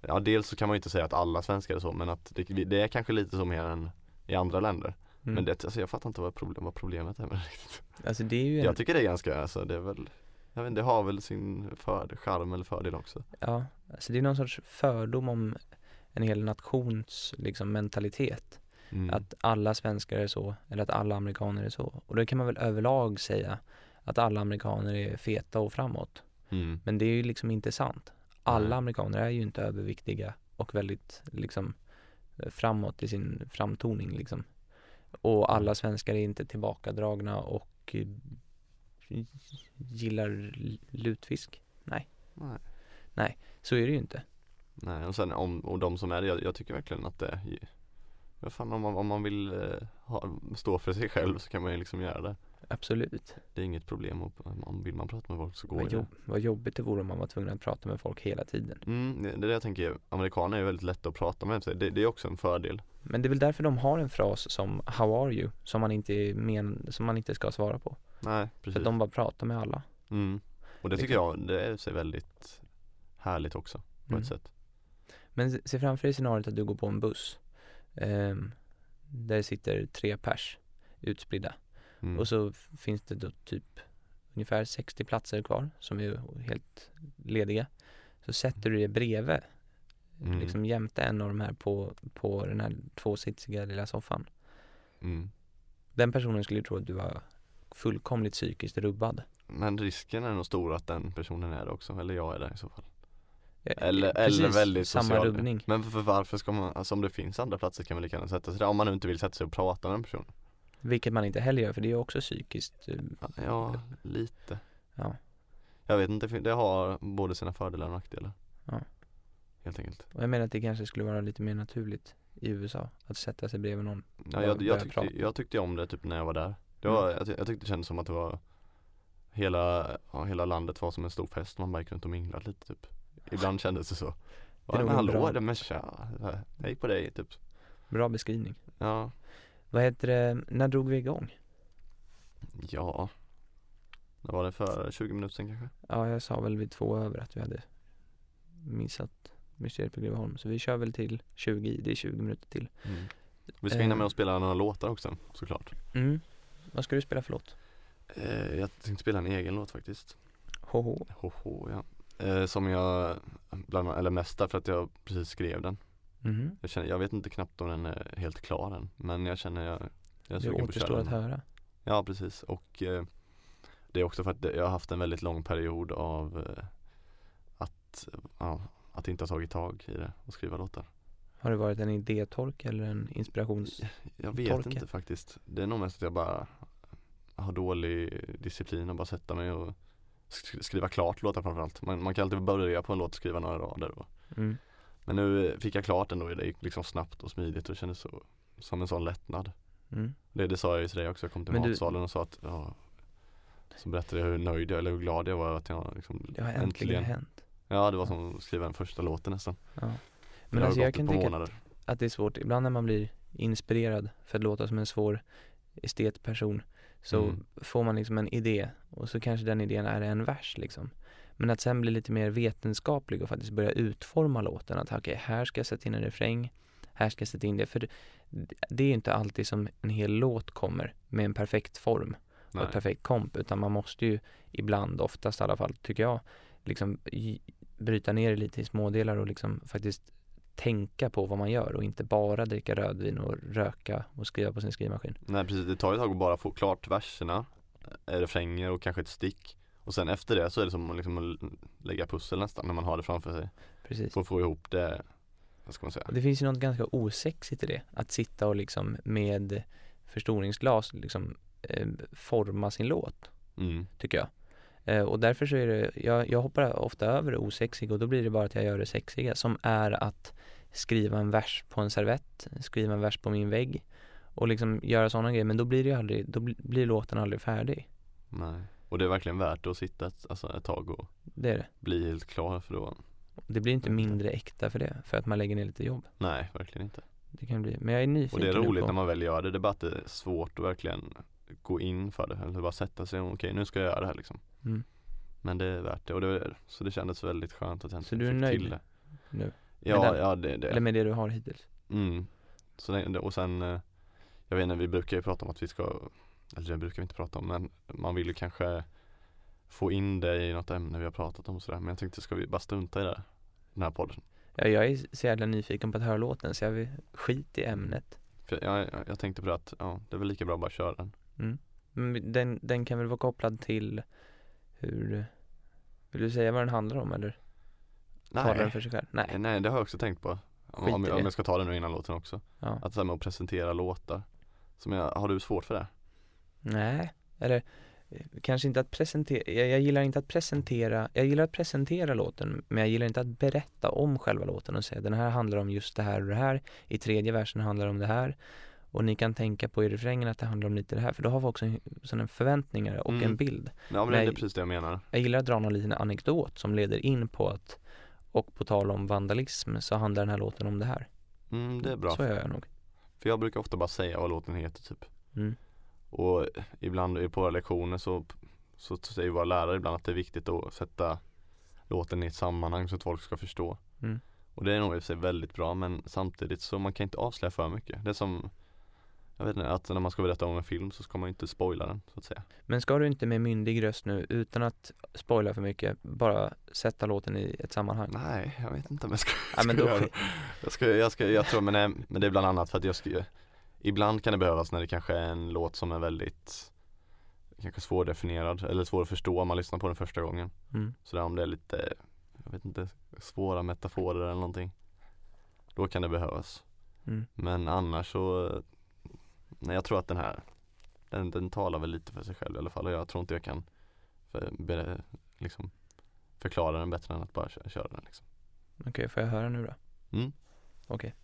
Speaker 2: Ja dels så kan man ju inte säga att alla svenskar är så men att det, det är kanske lite så mer än i andra länder.
Speaker 1: Mm.
Speaker 2: Men det, alltså jag fattar inte vad, problem, vad problemet är med det riktigt.
Speaker 1: Alltså det är ju en,
Speaker 2: Jag tycker det är ganska, alltså det är väl jag vet inte, det har väl sin fördel, charm eller fördel också.
Speaker 1: ja, alltså det är någon sorts fördom om en hel nations liksom mentalitet.
Speaker 2: Mm.
Speaker 1: Att alla svenskar är så, eller att alla amerikaner är så. Och då kan man väl överlag säga att alla amerikaner är feta och framåt.
Speaker 2: Mm.
Speaker 1: Men det är ju liksom inte sant. Alla
Speaker 2: Nej.
Speaker 1: amerikaner är ju inte överviktiga och väldigt liksom framåt i sin framtoning liksom. Och alla svenskar är inte tillbakadragna och eh, gillar lutfisk.
Speaker 2: Nej.
Speaker 1: Så är det ju inte.
Speaker 2: Nej, och sen om, och de som är det, jag, jag tycker verkligen att det vad fan om man, om man vill eh, ha, stå för sig själv så kan man ju liksom göra det.
Speaker 1: Absolut.
Speaker 2: Det är inget problem om vill man prata med folk så går
Speaker 1: Vad,
Speaker 2: det.
Speaker 1: jobb, vad jobbigt det vore om man var tvungen att prata med folk hela tiden.
Speaker 2: Mm, det, är det jag tänker, amerikaner är väldigt lätta att prata med, det, det är också en fördel.
Speaker 1: Men det är väl därför de har en fras som How are you? Som man inte, men, som man inte ska svara på.
Speaker 2: Nej,
Speaker 1: För
Speaker 2: precis.
Speaker 1: att de bara pratar med alla.
Speaker 2: mm. Och det tycker
Speaker 1: kan-
Speaker 2: jag, det är väldigt härligt också på
Speaker 1: Mm.
Speaker 2: ett sätt.
Speaker 1: Men se- framför dig scenariot att du går på en buss. ehm, där sitter tre pers utspridda.
Speaker 2: Mm.
Speaker 1: Och så finns det då typ ungefär 60 platser kvar som är helt lediga. Så sätter du dig bredvid,
Speaker 2: Mm.
Speaker 1: liksom jämte en av de här på, på den här tvåsitsiga lilla soffan.
Speaker 2: Mm.
Speaker 1: Den personen skulle ju tro att du var fullkomligt psykiskt rubbad.
Speaker 2: Men risken är nog stor att den personen är det också, eller jag är det i så fall. Eller,
Speaker 1: precis,
Speaker 2: eller väldigt
Speaker 1: samma
Speaker 2: social.
Speaker 1: rubbning.
Speaker 2: Men för, för varför ska man, alltså om det finns andra platser kan man lika gärna sätta sig där, om man nu inte vill sätta sig och prata med en person.
Speaker 1: Vilket man inte heller gör för det är också psykiskt. eh,
Speaker 2: Ja, lite.
Speaker 1: Ja.
Speaker 2: Jag vet inte, det har både sina fördelar och nackdelar.
Speaker 1: Ja.
Speaker 2: Helt enkelt.
Speaker 1: Och jag menar att det kanske skulle vara lite mer naturligt i USA att sätta sig bredvid någon.
Speaker 2: Ja,
Speaker 1: Bara
Speaker 2: jag, jag, tyckte, jag tyckte om det typ när jag var där. Det var,
Speaker 1: Mm.
Speaker 2: jag, jag tyckte det kändes som att det var Hela, ja, hela landet var som en stor fest, man bara gick runt och minglade lite typ Ibland kändes det så Va,
Speaker 1: nog
Speaker 2: men
Speaker 1: en
Speaker 2: hallå,
Speaker 1: bra-
Speaker 2: det men tja, hej på dig typ
Speaker 1: Bra beskrivning.
Speaker 2: Ja,
Speaker 1: Vad heter det, när drog vi igång?
Speaker 2: ja När var det för 20 minuter sedan kanske?
Speaker 1: Ja, jag sa väl vid två över att vi hade missat Mysteriet på Greveholm. Så vi kör väl till 20, det är 20 minuter till.
Speaker 2: Mm. Vi ska hinna
Speaker 1: Eh.
Speaker 2: med att spela några låtar också såklart
Speaker 1: Mm. Vad ska du spela för låt?
Speaker 2: eh, Jag tänkte spela en egen låt faktiskt
Speaker 1: Hoho.
Speaker 2: Hoho, ja eh, Som jag, bland, eller mest därför att jag precis skrev den
Speaker 1: Mhm.
Speaker 2: jag, känner, jag vet inte knappt om den är helt klar än Men jag känner jag, jag är sugen på att
Speaker 1: återstår
Speaker 2: köra
Speaker 1: att
Speaker 2: den
Speaker 1: höra.
Speaker 2: Ja precis och eh, Det är också för att jag har haft en väldigt lång period av eh, Att, ja, att inte ha tagit tag i det och skriva låtar
Speaker 1: Har det varit en idétork eller en inspirations...
Speaker 2: Jag vet
Speaker 1: Torka.
Speaker 2: inte faktiskt Det är nog mest att jag bara har dålig disciplin och bara sätta mig och sk- skriva klart låtar framförallt man, man kan alltid börja på en låt och skriva några rader och,
Speaker 1: Mm.
Speaker 2: Men nu fick jag klart den då, det gick liksom snabbt och smidigt och det kändes så, som en sån lättnad
Speaker 1: Mm.
Speaker 2: Det, det sa jag ju till dig också, jag kom till
Speaker 1: Men du-
Speaker 2: matsalen och sa att ja, Så berättade jag hur nöjd jag, eller hur glad jag var att jag liksom
Speaker 1: Det har äntligen, hänt.
Speaker 2: Ja det var som att skriva den första låten nästan
Speaker 1: Ja. Men alltså jag kan tycka
Speaker 2: månader
Speaker 1: att det är svårt. Ibland när man blir inspirerad för att låta som en svår estetperson så
Speaker 2: Mm.
Speaker 1: får man liksom en idé och så kanske den idén är en vers liksom. Men att sen bli lite mer vetenskaplig och faktiskt börja utforma låten. Att okej, här ska jag sätta in en refräng, här ska jag sätta in det. För det, är ju inte alltid som en hel låt kommer med en perfekt form och ett perfekt komp. Utan man måste ju ibland, oftast i alla fall, tycker jag, liksom bryta ner det lite i smådelar och liksom faktiskt tänka på vad man gör och inte bara dricka rödvin och röka och skriva på sin skrivmaskin.
Speaker 2: Nej precis, det tar ett tag att bara få klart verserna eh, Refränger och kanske ett stick Och sen efter det så är det som att liksom att lägga pussel nästan när man har det framför sig
Speaker 1: Precis.
Speaker 2: För att få ihop det, vad ska man säga
Speaker 1: det finns ju något ganska osexigt i det. Att sitta och liksom med förstoringsglas liksom eh, forma sin låt,
Speaker 2: mm.
Speaker 1: tycker jag. Eh, och därför så är det, jag, jag hoppar ofta över det osexiga och då blir det bara att jag gör det sexiga som är att skriva en vers på en servett, skriva en vers på min vägg och liksom göra sådana grejer. Men då blir det ju aldrig, då blir låten aldrig färdig.
Speaker 2: Nej Och det är verkligen värt att sitta ett, alltså ett tag och
Speaker 1: Det är det.
Speaker 2: bli helt klar för då
Speaker 1: Det blir inte mindre äkta för det, för att man lägger ner lite jobb.
Speaker 2: Nej, verkligen inte
Speaker 1: Det kan bli, men jag är nyfiken
Speaker 2: Och det är roligt
Speaker 1: på,
Speaker 2: när man väl gör det, det är bara att det är svårt att verkligen gå in för det Eller bara sätta sig och okej nu ska jag göra det här liksom
Speaker 1: Mm.
Speaker 2: Men det är värt det och det, så det kändes väldigt skönt att jag
Speaker 1: Så
Speaker 2: äntligen
Speaker 1: du är
Speaker 2: fick
Speaker 1: nöjd
Speaker 2: till det
Speaker 1: nu?
Speaker 2: Ja,
Speaker 1: den?
Speaker 2: ja det, det
Speaker 1: Eller med det du har hittills?
Speaker 2: Mm. Så det, och sen eh, Jag vet inte, vi brukar ju prata om att vi ska Eller det brukar vi inte prata om men man vill ju kanske Få in det i något ämne vi har pratat om och sådär men jag tänkte ska vi bara strunta i det Den här podden
Speaker 1: Ja, jag är så jävla nyfiken på att höra låten så jag vill skit i ämnet.
Speaker 2: För jag, jag, jag tänkte på det att, ja det är väl lika bra att bara köra den
Speaker 1: Mm. Men den, den kan väl vara kopplad till hur Vill du säga vad den handlar om eller? Talar den för sig själv? Nej.
Speaker 2: Nej det har jag också tänkt på om, om
Speaker 1: det.
Speaker 2: jag ska ta den nu innan låten också
Speaker 1: Ja.
Speaker 2: Att det här med att presentera låtar Som jag, har du svårt för det?
Speaker 1: Nej, eller eh, kanske inte att presentera, jag, jag gillar inte att presentera, jag gillar att presentera låten men jag gillar inte att berätta om själva låten och säga den här handlar om just det här och det här, i tredje versen handlar om det här och ni kan tänka på i refrängen att det handlar om lite det här för då har vi också en, sådana förväntningar och
Speaker 2: Mm.
Speaker 1: en bild.
Speaker 2: Ja men det
Speaker 1: Nej.
Speaker 2: är precis det jag menar
Speaker 1: Jag gillar att dra någon liten anekdot som leder in på att och på tal om vandalism så handlar den här låten om det här.
Speaker 2: Mm det är bra
Speaker 1: Så gör jag nog.
Speaker 2: För jag brukar ofta bara säga vad låten heter typ
Speaker 1: Mm.
Speaker 2: Och ibland på våra lektioner så, så säger våra lärare ibland att det är viktigt att sätta låten i ett sammanhang så att folk ska förstå.
Speaker 1: Mm.
Speaker 2: Och det är nog i och för sig väldigt bra men samtidigt så man kan inte avslöja för mycket. Det är som Jag vet inte, att när man ska berätta om en film så ska man ju inte spoila den så att säga.
Speaker 1: Men ska du inte med myndig röst nu, utan att spoila för mycket, bara sätta låten i ett sammanhang?
Speaker 2: Nej, jag vet inte om jag ska,
Speaker 1: Ja, men
Speaker 2: ska
Speaker 1: då,
Speaker 2: det. Jag ska, jag ska, jag tror men, nej, men det är bland annat för att jag ska Ibland kan det behövas när det kanske är en låt som är väldigt Kanske svårdefinierad eller svår att förstå om man lyssnar på den första gången.
Speaker 1: mm.
Speaker 2: Sådär om det är lite, jag vet inte, svåra metaforer eller någonting. Då kan det behövas.
Speaker 1: Mm.
Speaker 2: Men annars så, nej jag tror att den här, den, den talar väl lite för sig själv i alla fall och jag tror inte jag kan för, be, liksom, förklara den bättre än att bara köra, den liksom.
Speaker 1: Okej, får jag höra nu då?
Speaker 2: Mm.
Speaker 1: Okej.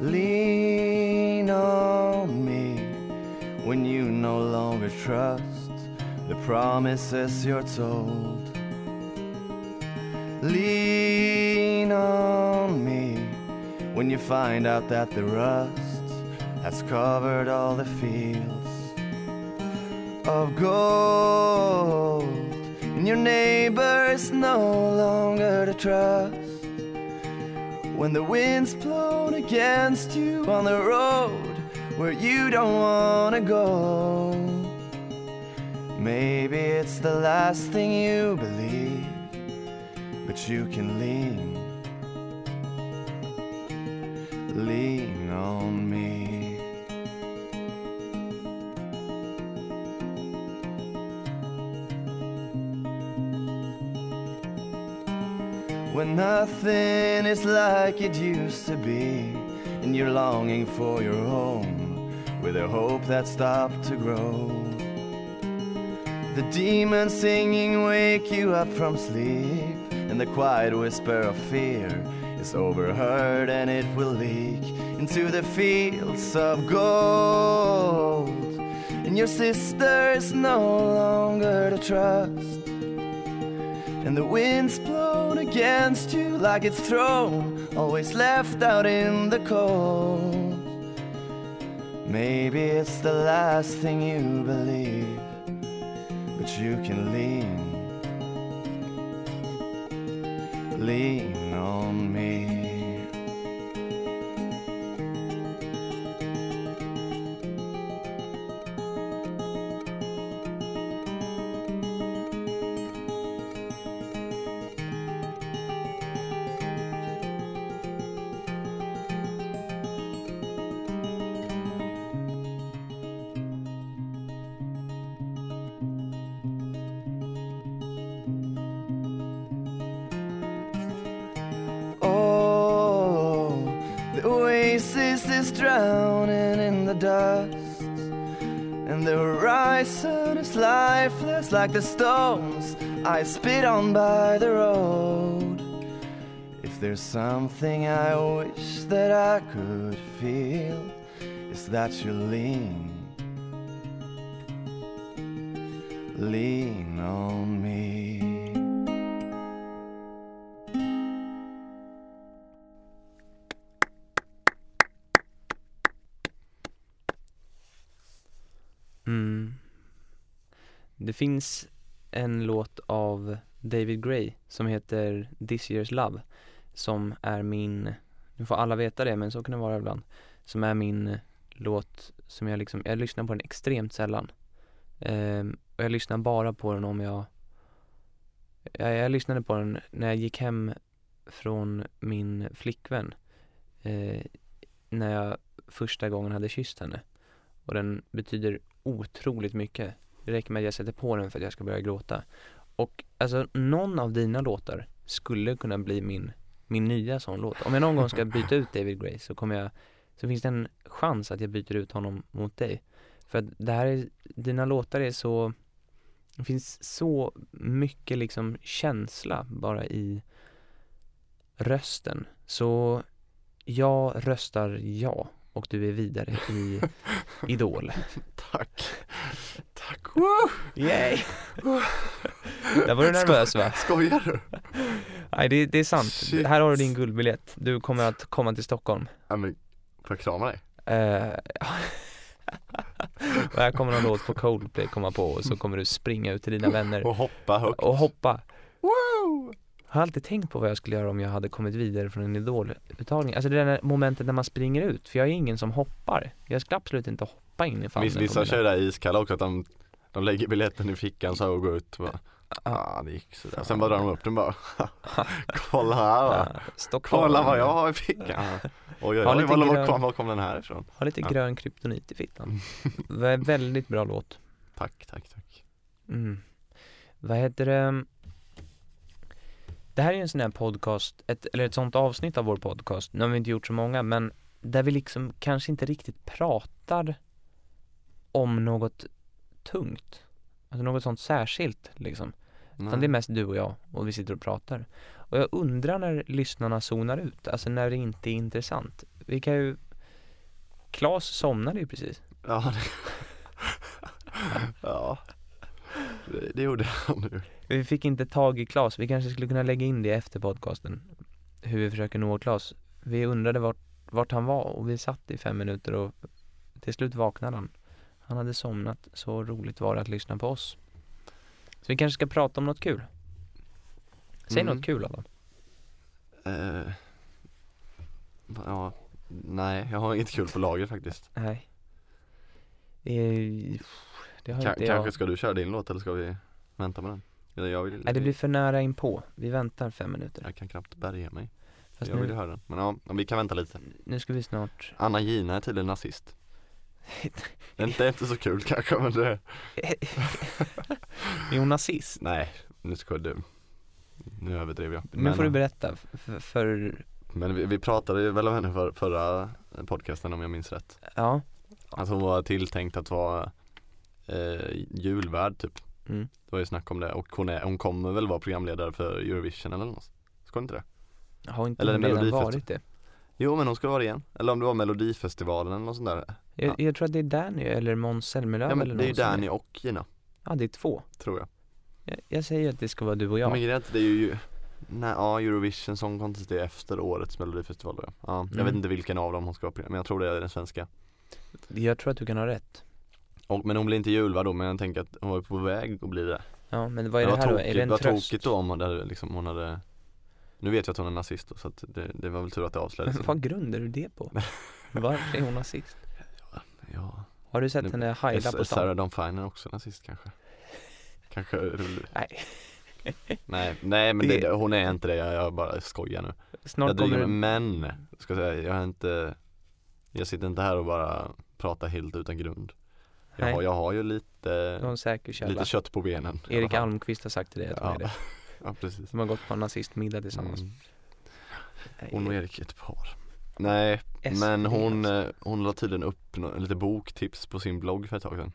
Speaker 3: Lean on me when you no longer trust the promises you're told. Lean on me when you find out that the rust has covered all the fields of gold. And your neighbor's no longer to trust when the wind's blown against you on the road where you don't wanna go. Maybe it's the last thing you believe, but you can lean. Lean on nothing is like it used to be, and you're longing for your home with a hope that stopped to grow. The demons singing wake you up from sleep, and the quiet whisper of fear is overheard and it will leak into the fields of gold. And your sister is no longer to trust. And the wind's blown against you like it's thrown, always left out in the cold. Maybe it's the last thing you believe, but you can lean. Lean on me. The stones I spit on by the road. If there's something I wish that I could feel, it's that you lean, lean on
Speaker 1: det finns en låt av David Gray som heter This Year's Love som är min, nu får alla veta det men så kan det vara ibland, som är min låt som jag liksom, jag lyssnar på den extremt sällan. Um, och jag lyssnar bara på den om jag, jag, jag lyssnade på den när jag gick hem från min flickvän eh, när jag första gången hade kysst henne. Och den betyder otroligt mycket. Det räcker med att jag sätter på den för att jag ska börja gråta. Och alltså någon av dina låtar skulle kunna bli min, min nya sån låt. Om jag någon gång ska [laughs] byta ut David Gray så kommer jag, så finns det en chans att jag byter ut honom mot dig. För att det här är, dina låtar är så, det finns så mycket liksom känsla bara i rösten. Så jag röstar ja och du är vidare i [laughs] Idol.
Speaker 2: Tack. Tack. Woo!
Speaker 1: Yay! Där var du nervös va?
Speaker 2: Skojar du?
Speaker 1: Nej det, det är sant.
Speaker 2: Shit.
Speaker 1: Här har du din guldbiljett. Du kommer att komma till Stockholm.
Speaker 2: Ja, men, får jag krama dig?
Speaker 1: Eh, [laughs] och här kommer någon låt på Coldplay komma på och så [laughs] kommer du springa ut till dina vänner
Speaker 2: Och hoppa högt.
Speaker 1: och hoppa.
Speaker 2: Woo!
Speaker 1: Har alltid tänkt på vad jag skulle göra om jag hade kommit vidare från en idoluttagning. Alltså det där momentet när man springer ut, för jag är ingen som hoppar. Jag skulle absolut inte hoppa in i famnen
Speaker 2: Vissa, kör det där iskalla också att de, de lägger biljetten i fickan så och går ut och bara ah, det gick sådär. Sen bara drar de upp den bara [laughs] Kolla här va.
Speaker 1: Ja.
Speaker 2: Kolla vad jag har i fickan. Oj oj
Speaker 1: Ha
Speaker 2: oj,
Speaker 1: lite
Speaker 2: var, kom, var kom den här ifrån?
Speaker 1: Har lite
Speaker 2: Ja.
Speaker 1: grön kryptonit i fittan. [laughs] Vä- Väldigt bra låt.
Speaker 2: Tack, tack, tack.
Speaker 1: Mm. Vad heter det? Det här är ju en sån här podcast, ett, eller ett sånt avsnitt av vår podcast, nu har vi inte gjort så många, men där vi liksom kanske inte riktigt pratar om något tungt. Alltså något sånt särskilt liksom. Utan det är mest du och jag och vi sitter och pratar. Och jag undrar när lyssnarna zonar ut, alltså när det inte är intressant. Vi kan ju Klas somnade ju precis.
Speaker 2: Ja. [laughs] Det, gjorde han nu.
Speaker 1: Vi fick inte tag i Klas, vi kanske skulle kunna lägga in det efter podcasten. Hur vi försöker nå Klas. Vi undrade vart, vart han var och vi satt i fem minuter och till slut vaknade han. Han hade somnat, så roligt var det att lyssna på oss. Så vi kanske ska prata om något kul. Säg
Speaker 2: Mm.
Speaker 1: något kul Adam.
Speaker 2: Eh, ja, nej jag har inget kul på lager faktiskt.
Speaker 1: Nej. Eh, Det har
Speaker 2: Ka-
Speaker 1: inte
Speaker 2: kanske
Speaker 1: jag
Speaker 2: ska du köra din låt eller ska vi vänta med den? Eller jag vill,
Speaker 1: Nej det blir för nära in på. vi väntar fem minuter
Speaker 2: jag kan knappt bärga mig.
Speaker 1: Fast
Speaker 2: jag vill
Speaker 1: nu,
Speaker 2: höra den. Men ja, vi kan vänta lite.
Speaker 1: nu ska vi snart
Speaker 2: Anna Gina är tydligen nazist. [laughs] Det är inte, inte så kul kanske men det, [laughs]
Speaker 1: Är hon nazist?
Speaker 2: nej nu ska du Nu överdrev jag.
Speaker 1: Nu får du berätta, för, för
Speaker 2: Men vi, vi pratade ju väl om henne för, förra podcasten om jag minns rätt.
Speaker 1: ja,
Speaker 2: Att hon var tilltänkt att vara eh, julvärd typ.
Speaker 1: mm.
Speaker 2: Det var ju snack om det och hon, är, hon kommer väl vara programledare för Eurovision eller något. Ska hon inte det?
Speaker 1: Har inte
Speaker 2: Eller
Speaker 1: hon redan varit det?
Speaker 2: Jo men hon ska vara det igen. Eller om det var Melodifestivalen eller något sånt där.
Speaker 1: Jag,
Speaker 2: Ja.
Speaker 1: jag tror att det är Danny eller Måns Zelmerlöw
Speaker 2: Ja
Speaker 1: eller
Speaker 2: men det är ju Danny och Gina,
Speaker 1: Ja det är två
Speaker 2: tror jag.
Speaker 1: jag, jag säger att det ska vara du och
Speaker 2: Ja.
Speaker 1: jag
Speaker 2: Men grejen är att det är ju Nej, ja Eurovision Song Contest är efter årets melodifestival ja. ja Jag
Speaker 1: Mm.
Speaker 2: vet inte vilken av dem hon ska vara men jag tror det är den svenska
Speaker 1: Jag tror att du kan ha rätt
Speaker 2: och, Men hon blir inte julvärd då men jag tänker att hon var på väg att bli det
Speaker 1: Ja men vad är det,
Speaker 2: var
Speaker 1: här då?
Speaker 2: tokigt,
Speaker 1: Är det en
Speaker 2: var
Speaker 1: tröst?
Speaker 2: tokigt då om hon hade, liksom, hon hade Nu vet jag att hon är nazist då, så att det, det var väl tur att det avslöjades
Speaker 1: Vad grundar du det på? [laughs] Varför är hon nazist?
Speaker 2: Ja,
Speaker 1: Har du sett
Speaker 2: Nu-
Speaker 1: henne heila
Speaker 2: är
Speaker 1: på
Speaker 2: Sarah
Speaker 1: stan?
Speaker 2: Dawn Finer också nazist kanske? Kanske.
Speaker 1: Nej, [laughs]
Speaker 2: Nej, nej men det,
Speaker 1: Det-
Speaker 2: hon är inte det, jag, jag bara skojar nu
Speaker 1: snart
Speaker 2: Jag
Speaker 1: kommer du
Speaker 2: men, ska jag säga, jag har inte Jag sitter inte här och bara pratar helt utan grund Jag, har, jag har ju lite,
Speaker 1: en säker källa.
Speaker 2: lite kött på benen
Speaker 1: Erik. Almqvist har sagt till dig att hon
Speaker 2: ja.
Speaker 1: är det. [laughs]
Speaker 2: Ja, precis.
Speaker 1: Som har gått på en nazistmiddag tillsammans.
Speaker 2: Mm. Hon och Erik är ett par. Nej,
Speaker 1: SD
Speaker 2: men hon,
Speaker 1: alltså.
Speaker 2: hon la tydligen upp lite boktips på sin blogg för ett tag sedan.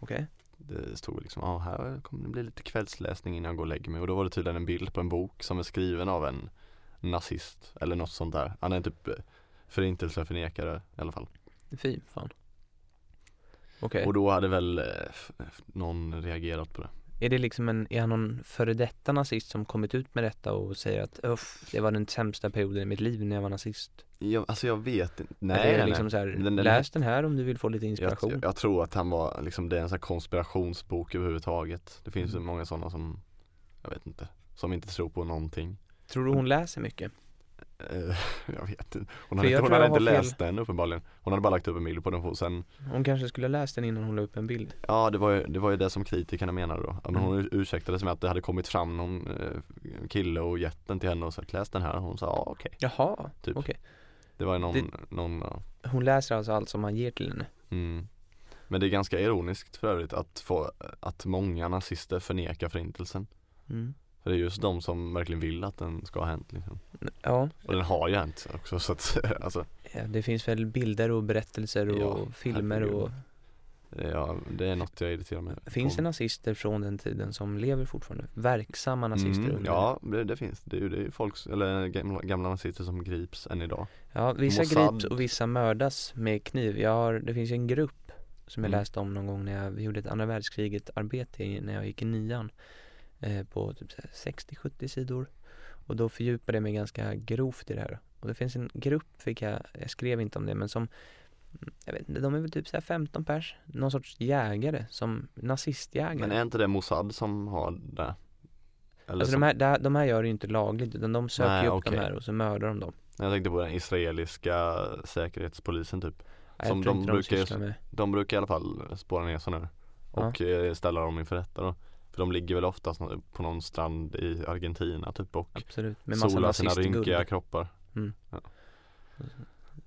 Speaker 1: Okej.
Speaker 2: Det stod liksom, ja här kommer det bli lite kvällsläsning innan jag går och lägger mig. Och då var det tydligen en bild på en bok som är skriven av en nazist eller något sånt där. Han är typ eh, förintelseförnekare i alla fall.
Speaker 1: Fy fan Okej
Speaker 2: Och då hade väl eh, någon reagerat på det
Speaker 1: Är det liksom en, är han någon före detta nazist som kommit ut med detta och säger att Uff, det var den sämsta perioden i mitt liv när jag var nazist?
Speaker 2: jag, alltså jag vet inte, nej,
Speaker 1: Eller är det
Speaker 2: nej,
Speaker 1: liksom
Speaker 2: nej.
Speaker 1: så här,
Speaker 2: Den- den-
Speaker 1: läs den här om du vill få lite inspiration.
Speaker 2: jag, jag tror att han var, liksom det är en sån här konspirationsbok överhuvudtaget Det finns
Speaker 1: Mm.
Speaker 2: många sådana som, jag vet inte, som inte tror på någonting
Speaker 1: Tror du hon läser mycket?
Speaker 2: Eh, [laughs] Jag vet inte, hon hade, hon hade inte läst den uppenbarligen Hon hade bara lagt upp en bild på den och sen
Speaker 1: Hon kanske skulle ha läst den innan hon la upp en bild.
Speaker 2: Ja det var ju det, var ju det som kritikerna menade då men Hon
Speaker 1: Mm.
Speaker 2: ursäktade sig med att det hade kommit fram någon eh, kille och gett den till henne och sagt läs den här hon sa ja okej
Speaker 1: Jaha,
Speaker 2: Typ.
Speaker 1: okej.
Speaker 2: Det var ju någon,
Speaker 1: Det-
Speaker 2: någon ja.
Speaker 1: Hon läser alltså allt som man ger till henne.
Speaker 2: mm. Men det är ganska ironiskt för övrigt att, få, att många nazister förnekar förintelsen
Speaker 1: Mm.
Speaker 2: Det är just de som verkligen vill att den ska ha hänt liksom.
Speaker 1: Ja,
Speaker 2: Och den har ju hänt också så att [laughs] alltså,
Speaker 1: ja, det finns väl bilder och berättelser och
Speaker 2: Ja,
Speaker 1: filmer
Speaker 2: herregud.
Speaker 1: och
Speaker 2: ja, det är något jag irriterar mig
Speaker 1: Finns
Speaker 2: på.
Speaker 1: det nazister från den tiden som lever fortfarande? Verksamma nazister?
Speaker 2: Mm,
Speaker 1: under-
Speaker 2: ja, det, det finns. Det är ju det är ju folk, eller gamla, gamla nazister som grips än idag.
Speaker 1: ja vissa
Speaker 2: Mossad.
Speaker 1: grips och vissa mördas med kniv. Jag har, det finns ju en grupp som jag
Speaker 2: Mm.
Speaker 1: läste om någon gång när jag vi gjorde ett andra världskriget arbete när jag gick i nian på typ så här 60-70 sidor och då fördjupade jag mig ganska grovt i det här och det finns en grupp, fick jag, jag skrev inte om det men som jag vet inte, de är väl typ så här 15 pers, någon sorts jägare som nazistjägare.
Speaker 2: Men är inte det Mossad som har det? Eller
Speaker 1: Alltså
Speaker 2: som,
Speaker 1: de här, de här- gör det ju inte lagligt utan de söker
Speaker 2: Nej,
Speaker 1: upp
Speaker 2: okej.
Speaker 1: de här och så mördar de dem.
Speaker 2: Jag tänkte på den israeliska säkerhetspolisen typ.
Speaker 1: Nej,
Speaker 2: Som de
Speaker 1: de
Speaker 2: brukar. De brukar i alla fall spåra ner så nu. Och eh, ställa dem inför rätta då. För de ligger väl oftast på någon strand i Argentina typ och
Speaker 1: Absolut, med massa
Speaker 2: solar sina rynkiga kroppar.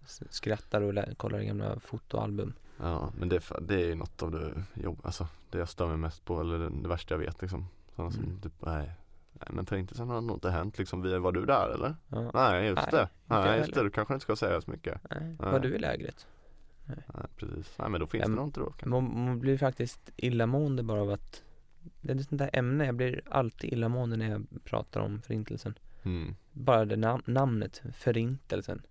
Speaker 1: S- Skrattar och kollar gamla fotoalbum.
Speaker 2: Ja men det, det är ju något av det jobb, alltså det jag stör mig mest på eller det, det värsta jag vet liksom. Sådana som
Speaker 1: Mm.
Speaker 2: typ, nej. Nej men förintelsen har nog inte hänt liksom. Vi, var du där eller?
Speaker 1: Ja.
Speaker 2: Nej just
Speaker 1: Nej,
Speaker 2: det. Nej just det, du kanske inte ska säga så mycket.
Speaker 1: Nej,
Speaker 2: Nej.
Speaker 1: var du i lägret?
Speaker 2: Nej precis. Nej men då finns
Speaker 1: Ja,
Speaker 2: det nog inte då.
Speaker 1: Man, man blir faktiskt illamående bara av att Det är ett sånt där ämne, jag blir alltid illamående när jag pratar om förintelsen.
Speaker 2: Mm.
Speaker 1: Bara det nam- namnet, förintelsen,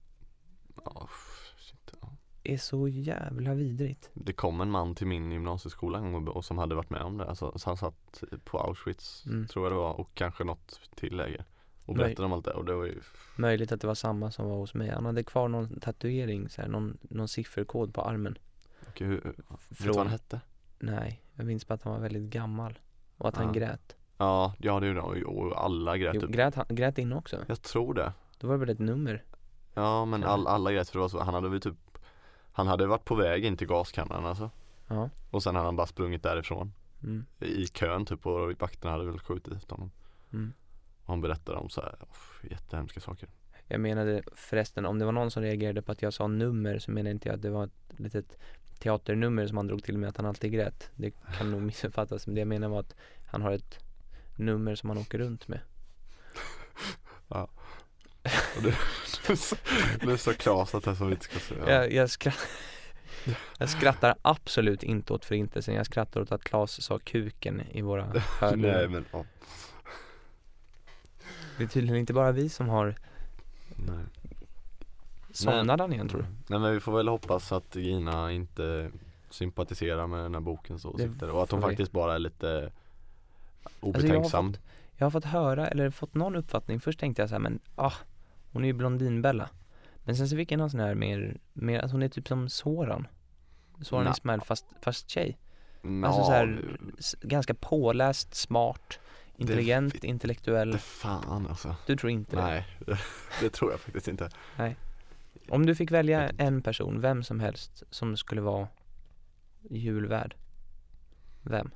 Speaker 2: uff, shit, ja.
Speaker 1: är så jävla vidrigt.
Speaker 2: Det kom en man till min gymnasieskola en gång och, som hade varit med om det. Alltså, så han satt på Auschwitz
Speaker 1: Mm.
Speaker 2: tror jag det var och kanske något till läger. Och berättade om allt det och det var ju
Speaker 1: Möjligt att det var samma som var hos mig. Han hade kvar någon tatuering, så här, någon, någon sifferkod på armen.
Speaker 2: Okej, hur, vet du vad han hette?
Speaker 1: Nej, jag minns bara att han var väldigt gammal. Och att han
Speaker 2: Ja.
Speaker 1: grät.
Speaker 2: Ja, ja det gjorde han och, alla grät
Speaker 1: Jo,
Speaker 2: typ.
Speaker 1: grät han grät inne också?
Speaker 2: Jag tror det.
Speaker 1: Då var det väl ett nummer?
Speaker 2: Ja men all, alla grät för det var så, han hade väl typ Han hade varit på väg in till gaskammaren alltså
Speaker 1: Ja.
Speaker 2: Och sen hade han bara sprungit därifrån
Speaker 1: Mm.
Speaker 2: I kön typ och vakterna hade väl skjutit honom
Speaker 1: Mm.
Speaker 2: Och han berättade om så här, uff, jättehemska saker
Speaker 1: Jag menade förresten, om det var någon som reagerade på att jag sa nummer så menade inte jag att det var ett litet teaternummer som han drog till med att han alltid grät. Det kan nog missuppfattas, men det jag menar var att han har ett nummer som han åker runt med. [laughs] [laughs]
Speaker 2: det, är så, det är så klasat det som vi inte ska säga
Speaker 1: Jag, jag, skrattar, [laughs] jag skrattar absolut inte åt förintelsen, jag skrattar åt att Claes sa kuken i våra
Speaker 2: Nej
Speaker 1: hörlurar.
Speaker 2: men ja,
Speaker 1: Det är tydligen inte bara vi som har
Speaker 2: nej
Speaker 1: somnat han igen tror du?
Speaker 2: Nej men vi får väl hoppas att Gina inte sympatiserar med den här bokens åsikter och att hon faktiskt bara är lite
Speaker 1: jag har
Speaker 2: obetänksam.
Speaker 1: Jag har fått höra, eller fått någon uppfattning, först tänkte jag så här, men ah, hon är ju Blondinbella. Men sen så fick jag någon sån här mer, mer att hon är typ som Soran. Soran. Ismail fast, fast tjej.
Speaker 2: Ja,
Speaker 1: Alltså så här, ganska påläst, smart, intelligent,
Speaker 2: det-
Speaker 1: intellektuell.
Speaker 2: det fan alltså.
Speaker 1: Du tror inte det?
Speaker 2: Nej, det, [laughs] det tror jag faktiskt inte
Speaker 1: Om du fick välja en person, vem som helst, som skulle vara julvärd Vem?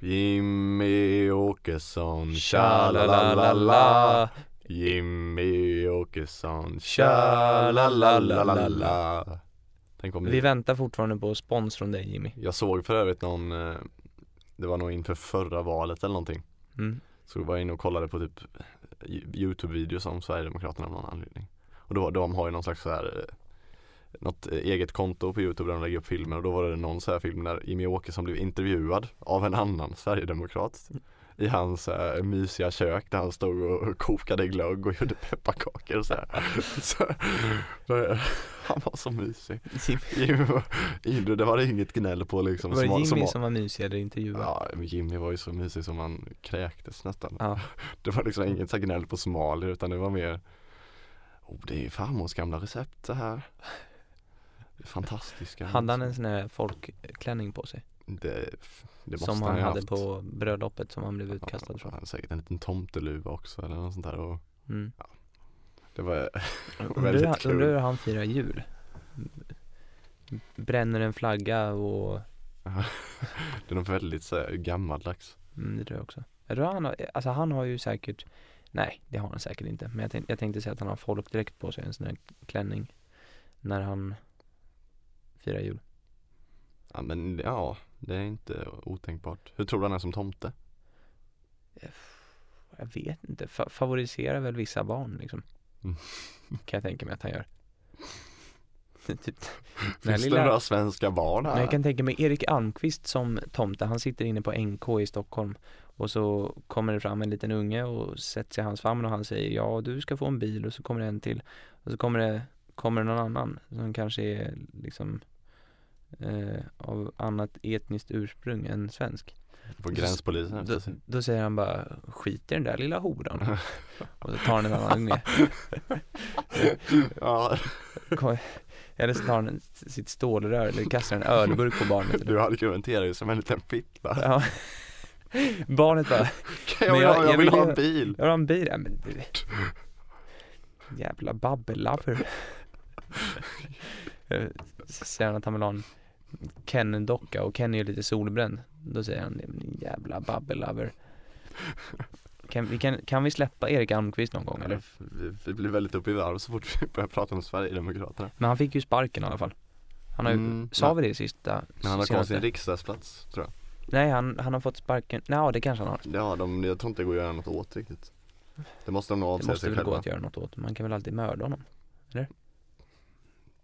Speaker 2: Jimmy Åkesson, tja-la-la-la-la. Jimmy Åkesson, tja-la-la-la-la Tänk om
Speaker 1: Vi
Speaker 2: vi,
Speaker 1: väntar fortfarande på spons från dig Jimmy.
Speaker 2: Jag såg för övrigt någon eh, Det var nog inför förra valet eller någonting.
Speaker 1: Mm.
Speaker 2: Så var jag inne och kollade på typ Youtube-videos om Sverigedemokraterna av någon anledning Och då, de har ju någon slags så här eh, Något eh, eget konto på Youtube där de lägger upp filmer och då var det någon så här film där Jimmy Åkesson blev intervjuad av en annan Sverigedemokrat I hans äh, mysiga kök där han stod och kokade glögg och gjorde pepparkakor och så här. [laughs] så, [laughs] Han var så mysig Jimmy, var- Jimmy, det var det inget gnäll på liksom
Speaker 1: Var det
Speaker 2: som-
Speaker 1: Jimmy
Speaker 2: som,
Speaker 1: som var mysig eller intervjuad?
Speaker 2: Ja, Jimmy var ju så mysig som man kräktes nästan
Speaker 1: Ja. [laughs]
Speaker 2: Det var liksom inget så gnäll på somalier utan det var mer Oh, det är ju farmors gamla recept det här. Fantastiska.
Speaker 1: Hade han en sån här folkklänning på sig?
Speaker 2: Det, det måste
Speaker 1: som
Speaker 2: han
Speaker 1: han hade
Speaker 2: haft.
Speaker 1: på bröllopet som han blev utkastad
Speaker 2: Ja,
Speaker 1: från.
Speaker 2: han hade säkert en liten tomteluva också eller något sånt där och
Speaker 1: Mm.
Speaker 2: det var [laughs] väldigt kul.
Speaker 1: undrar hur han firar jul? Bränner en flagga och [laughs]
Speaker 2: Det är nog väldigt så här, gammaldags.
Speaker 1: Mm, det tror jag också. Jag tror han har, alltså han har ju säkert, nej det har han säkert inte. Men jag, tänk, jag tänkte säga att han har folkdräkt på sig, en sån här klänning. När han firar jul.
Speaker 2: Ja men ja, det är inte otänkbart. Hur tror du han är som tomte?
Speaker 1: Jag vet inte, fa- favoriserar väl vissa barn liksom.
Speaker 2: Mm.
Speaker 1: Kan jag tänka mig att han gör. [laughs] typ,
Speaker 2: Finns
Speaker 1: lilla-
Speaker 2: det några svenska barn här?
Speaker 1: Men jag kan tänka mig Erik Almqvist som tomte, han sitter inne på NK i Stockholm och så kommer det fram en liten unge och sätter sig i hans famn och han säger ja du ska få en bil och så kommer det en till och så kommer det, kommer det någon annan som kanske är liksom eh, av annat etniskt ursprung än svensk.
Speaker 2: På gränspolisen
Speaker 1: Då, då säger han bara skit i den där lilla horan [laughs] och så tar han en annan unge.
Speaker 2: Ja,
Speaker 1: Eller så tar han sitt stålrör eller kastar en ölburk på barnet.
Speaker 2: du argumenterar ju som en liten fitta.
Speaker 1: Ja. Barnet bara,
Speaker 2: jag, jag,
Speaker 1: jag-
Speaker 2: jag, vill
Speaker 1: vill
Speaker 2: ha en bil.
Speaker 1: jag har en bil. Ja, men du. Jävla babbellover. [laughs] Eh, säger han att han vill ha en Ken-docka och Ken är ju lite solbränd. Då säger han, "Din jävla babbellover. Kan vi, kan, kan vi släppa Erik Almqvist någon gång eller?
Speaker 2: Vi, vi blir väldigt uppe i varv så fort vi börjar prata om Sverigedemokraterna.
Speaker 1: Men han fick ju sparken i alla fall. Han har ju,
Speaker 2: Mm,
Speaker 1: sa vi det i sista?
Speaker 2: Men han har kvar sin riksdagsplats tror jag.
Speaker 1: Nej, han, han har fått sparken. Nej, det kanske han har.
Speaker 2: Ja, de, jag tror inte det går att göra något åt riktigt. Det måste de nog
Speaker 1: Det
Speaker 2: avsäga
Speaker 1: måste
Speaker 2: sig
Speaker 1: väl
Speaker 2: själva.
Speaker 1: gå att göra något åt. Man kan väl alltid mörda honom.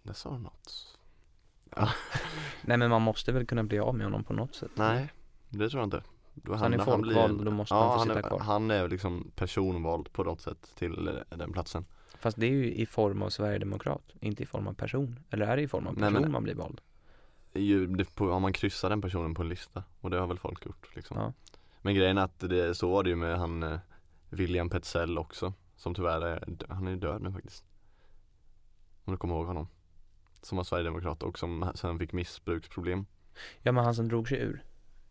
Speaker 2: Det sa du något? [laughs]
Speaker 1: Nej, men man måste väl kunna bli av med honom på något sätt.
Speaker 2: Nej, det tror jag inte. Då
Speaker 1: Så han är folkvald och då måste
Speaker 2: ja,
Speaker 1: han få
Speaker 2: han
Speaker 1: sitta
Speaker 2: är,
Speaker 1: kvar.
Speaker 2: Han är liksom personvald på något sätt till eh, den platsen.
Speaker 1: Fast det är ju i form av Sverigedemokrat, inte i form av person. Eller är det i form av
Speaker 2: Nej,
Speaker 1: person
Speaker 2: men-
Speaker 1: man blir vald?
Speaker 2: Ju, det, på, om man kryssar den personen på en lista och det har väl folk gjort liksom.
Speaker 1: Ja.
Speaker 2: Men grejen är att det, så var det ju med han eh, William Petzell också Som tyvärr är, han är ju död nu faktiskt Om du kommer ihåg honom Som var sverigedemokrat och som sen fick missbruksproblem
Speaker 1: Ja, men han som drog sig ur.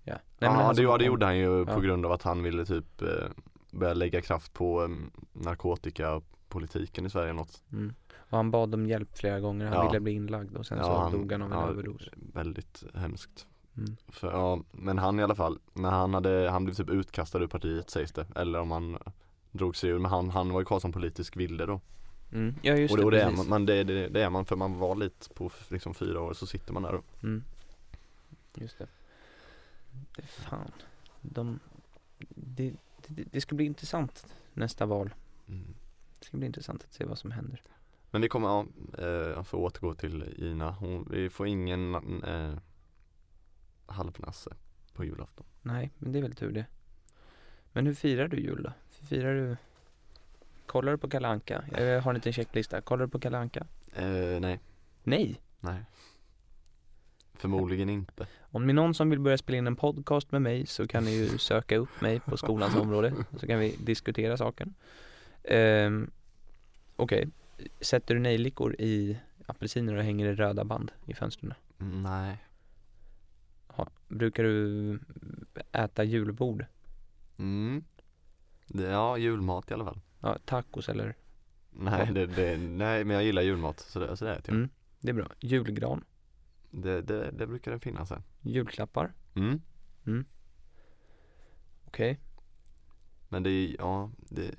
Speaker 1: Ja, Nej,
Speaker 2: Ja det, ja, det gjorde han ju på
Speaker 1: Ja.
Speaker 2: grund av att han ville typ eh, Börja lägga kraft på eh, narkotikapolitiken i Sverige något
Speaker 1: Mm. Och han bad om hjälp flera gånger. Han
Speaker 2: Ja.
Speaker 1: ville bli inlagd och sen
Speaker 2: Ja,
Speaker 1: så
Speaker 2: han-
Speaker 1: dog han av en
Speaker 2: ja,
Speaker 1: överdos.
Speaker 2: Väldigt hemskt
Speaker 1: Mm.
Speaker 2: För, ja, men han i alla fall, när han hade, han blev typ utkastad ur partiet sägs det Eller om han drog sig ur, men han, han var ju kvar som politisk vilde då
Speaker 1: Mm. Ja, just
Speaker 2: Och,
Speaker 1: det,
Speaker 2: och det, är
Speaker 1: precis.
Speaker 2: man, man, det, det, det är man för man var lite på liksom fyra år så sitter man där och
Speaker 1: Mm. Just det. det fan. De, det, det, det ska bli intressant nästa val. Det ska bli intressant att se vad som händer.
Speaker 2: Men vi kommer, ja, eh, jag får återgå till Ina, Hon, vi får ingen eh, halvnasse på julafton
Speaker 1: Nej, men det är väl tur det. Men hur firar du jul då? Firar du Kollar du på Kalanka? Jag har en liten checklista. Kollar du på Kalanka?
Speaker 2: eh, Nej,
Speaker 1: Nej!
Speaker 2: nej Förmodligen inte
Speaker 1: Om det är någon som vill börja spela in en podcast med mig så kan ni ju söka upp mig på skolans område så kan vi diskutera saken. Um, Okej, sätter du nejlikor i apelsiner och hänger i röda band i fönstren?
Speaker 2: Nej
Speaker 1: Ha, brukar du äta julbord?
Speaker 2: mm. Ja, julmat i alla fall
Speaker 1: Ja, tacos eller?
Speaker 2: Nej, det, det, nej men jag gillar julmat så det, så det äter jag
Speaker 1: Mm, det är bra. Julgran?
Speaker 2: det, det, det brukar det finnas här
Speaker 1: Julklappar?
Speaker 2: mm.
Speaker 1: Okej.
Speaker 2: Men det är, ja, det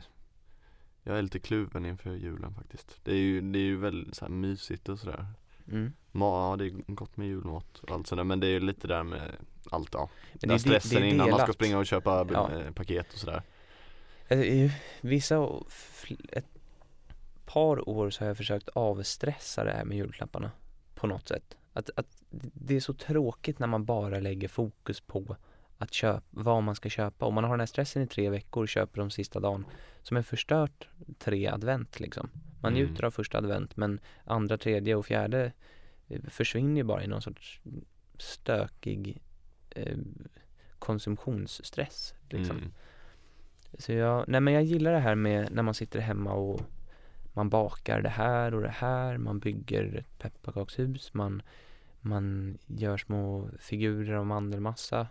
Speaker 2: Jag är lite kluven inför julen faktiskt Det är ju, det är ju väldigt så här mysigt och sådär
Speaker 1: Mm.
Speaker 2: Ja det är gott med julmat och allt sådär men det är ju lite där med allt ja
Speaker 1: Men
Speaker 2: Den
Speaker 1: det är-
Speaker 2: stressen
Speaker 1: det är
Speaker 2: innan man ska springa och köpa
Speaker 1: Ja.
Speaker 2: eh, paket och sådär
Speaker 1: i Vissa, ett par år så har jag försökt avstressa det här med julklapparna på något sätt. Att, att det är så tråkigt när man bara lägger fokus på att köpa, vad man ska köpa. Om man har den här stressen i tre veckor och köper de sista dagen som är förstört tre advent liksom. Man
Speaker 2: Mm.
Speaker 1: njuter av första advent men andra, tredje och fjärde eh, försvinner ju bara i någon sorts stökig eh, konsumtionsstress liksom.
Speaker 2: mm.
Speaker 1: Så jag, nej men jag gillar det här med när man sitter hemma och man bakar det här och det här, man bygger ett pepparkakshus, man, man gör små figurer av mandelmassa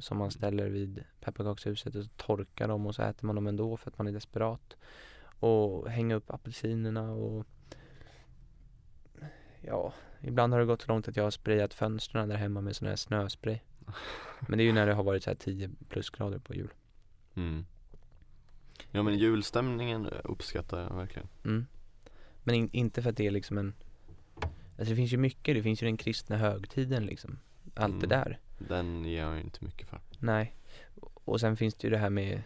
Speaker 1: som man ställer vid pepparkakshuset och torkar dem och så äter man dem ändå för att man är desperat. Och hänga upp apelsinerna och ja, ibland har det gått så långt att jag har sprayat fönstren där hemma med sån här snöspray. [laughs] Men det är ju när det har varit så här 10 plusgrader på jul.
Speaker 2: Mm. Ja men julstämningen uppskattar jag verkligen.
Speaker 1: Mm. Men in, inte för att det är liksom en Alltså det finns ju mycket, det finns ju den kristna högtiden liksom Allt det
Speaker 2: Mm.
Speaker 1: där
Speaker 2: Den ger jag inte mycket för.
Speaker 1: Nej Och sen finns det ju det här med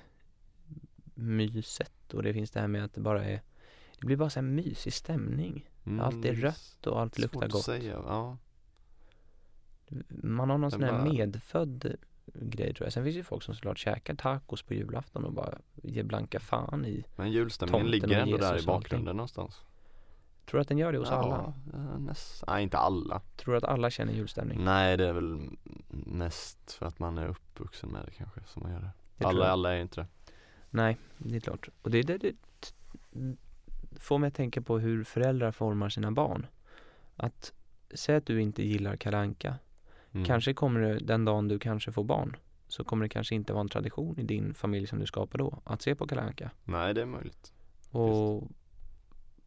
Speaker 1: myset och det finns det här med att det bara är Det blir bara så här mysig stämning
Speaker 2: Mm,
Speaker 1: Allt är rött och allt luktar
Speaker 2: att
Speaker 1: gott
Speaker 2: säga, ja.
Speaker 1: Man har någon sån här
Speaker 2: bara-
Speaker 1: medfödd grej tror jag Sen finns det ju folk som såklart käkar tacos på julafton och bara ger blanka fan i
Speaker 2: Men julstämningen ligger ändå där i bakgrunden någonstans.
Speaker 1: Tror du att den gör det hos alla?
Speaker 2: Ja, näst, nej inte alla.
Speaker 1: Tror du att alla känner julstämning?
Speaker 2: Nej det är väl mest för att man är uppvuxen med det kanske som man gör det.
Speaker 1: Tror
Speaker 2: alla,
Speaker 1: jag.
Speaker 2: alla är inte det.
Speaker 1: Nej, det är klart. Och det, det, det får mig att tänka på hur föräldrar formar sina barn. Att säg att du inte gillar kalanka.
Speaker 2: Mm.
Speaker 1: Kanske kommer det den dagen du kanske får barn så kommer det kanske inte vara en tradition i din familj som du skapar då att se på kalanka.
Speaker 2: Nej det är möjligt.
Speaker 1: Och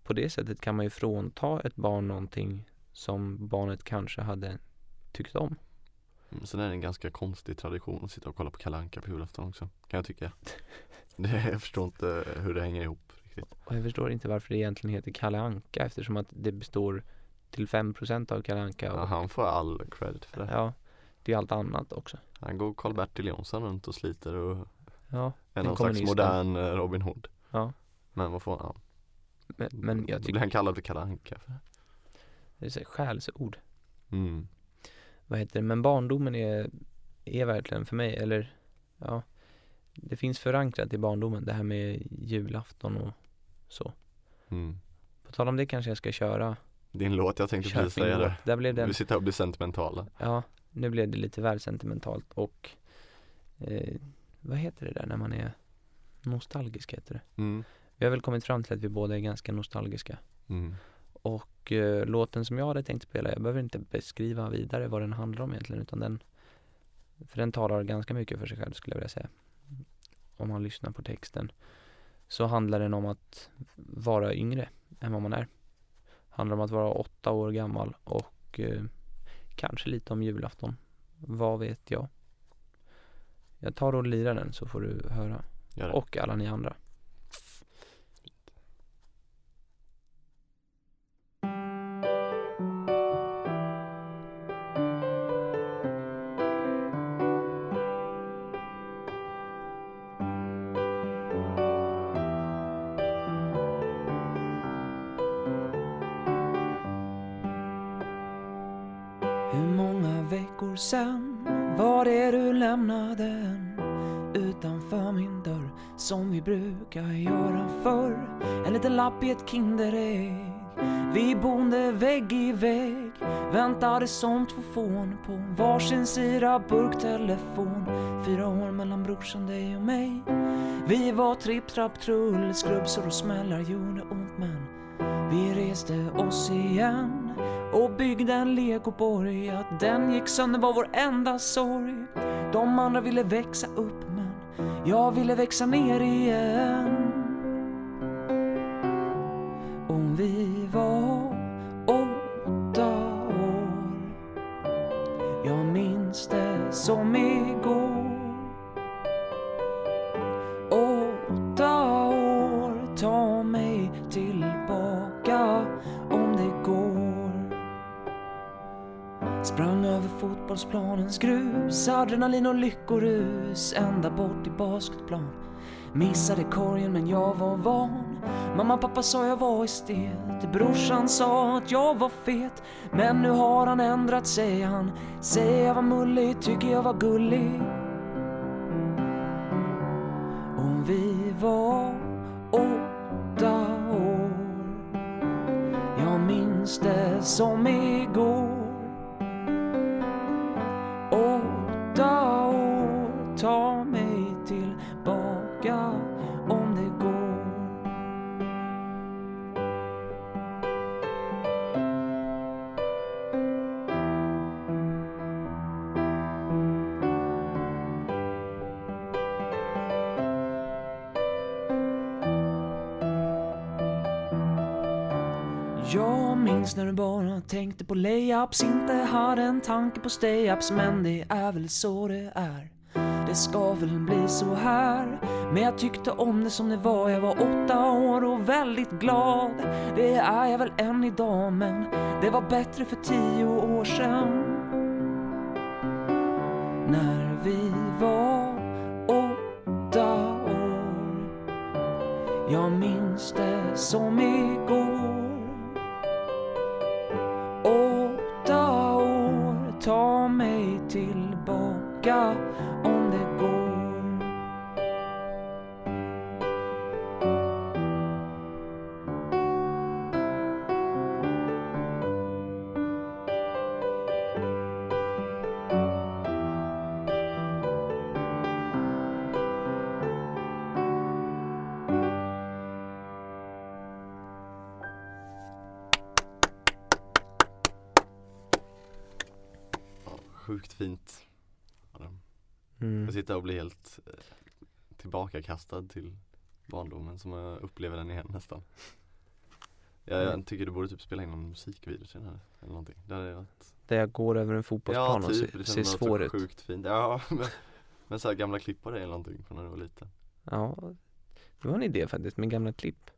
Speaker 1: på det sättet kan man ju frånta ett barn någonting som barnet kanske hade tyckt om.
Speaker 2: Mm, Sen är det en ganska konstig tradition att sitta och kolla på kalanka på julafton också, kan jag tycka. [laughs] Det, jag förstår inte hur det hänger ihop riktigt.
Speaker 1: Och jag förstår inte varför det egentligen heter Kalle Anka eftersom att det består till 5% av Kalle Anka.
Speaker 2: Ja,
Speaker 1: Och,
Speaker 2: han får all credit för det.
Speaker 1: ja, det är allt annat också.
Speaker 2: Han går Karl-Bertil Jonsson runt och sliter och
Speaker 1: Ja,
Speaker 2: är någon slags modern eh, Robin Hood.
Speaker 1: ja.
Speaker 2: Men vad får han?
Speaker 1: Men, men jag
Speaker 2: Blir
Speaker 1: tycker
Speaker 2: han kallad för Kalle Anka för?
Speaker 1: det är så skällsord.
Speaker 2: Mm.
Speaker 1: Vad heter det? Men barndomen är, är verkligen för mig, eller ja, det finns förankrat i barndomen det här med julafton och så.
Speaker 2: Mm.
Speaker 1: På tal om det kanske jag ska köra
Speaker 2: Din låt, jag tänkte precis säga det.
Speaker 1: Där blev den,
Speaker 2: Vi sitter och blir sentimentala.
Speaker 1: ja, nu blev det lite väl sentimentalt och eh, vad heter det där när man är nostalgisk heter det.
Speaker 2: Mm.
Speaker 1: Vi har väl kommit fram till att vi båda är ganska nostalgiska.
Speaker 2: Mm.
Speaker 1: Och eh, låten som jag hade tänkt spela, jag behöver inte beskriva vidare vad den handlar om egentligen utan den För den talar ganska mycket för sig själv skulle jag vilja säga. Om man lyssnar på texten Så handlar den om att vara yngre än vad man är. Handlar om att vara åtta år gammal och eh, kanske lite om julafton. Vad vet jag? Jag tar och lirar den så får du höra. Och alla ni andra
Speaker 4: sen var det du lämnade en utanför min dörr som vi brukar göra förr? En liten lapp i ett Kinderägg. Vi bonde vägg i vägg väntade som två fån på varsin sida burktelefon. Fyra år mellan brorsan, dig och mig. Vi var tripp, trapp, trull, skrubbsår och smällar gjorde ont men vi reste oss igen och byggde en legoborg. Att den gick sönder var vår enda sorg. De andra ville växa upp men jag ville växa ner igen. Adrenalin och lyckorus ända bort i basketplan. Missade korgen men jag var van. Mamma och pappa sa jag var estet. Brorsan sa att jag var fet. Men nu har han ändrat sig. Han säger jag var mullig, tycker jag var gullig. Om vi var åtta år. Jag minns det som igår. Minns när du bara tänkte på layups, inte hade en tanke på stay-ups Men det är väl så det är. Det ska väl bli så här. Men jag tyckte om det som det var. Jag var åtta år och väldigt glad. Det är jag väl än idag men Det var bättre för tio år sedan. När
Speaker 2: tillbakakastad till barndomen som jag upplever den igen nästan. Jag,
Speaker 1: Mm.
Speaker 2: jag tycker du borde typ spela in någon musikvideo till den här eller någonting. Det hade varit
Speaker 1: Där jag går över en fotbollsplan och
Speaker 2: typ,
Speaker 1: ser,
Speaker 2: det
Speaker 1: ser svår ut.
Speaker 2: sjukt fint. Ja, [laughs] men, men så här gamla klipp på dig eller någonting från när du var liten.
Speaker 1: Ja, det var en idé faktiskt med gamla klipp.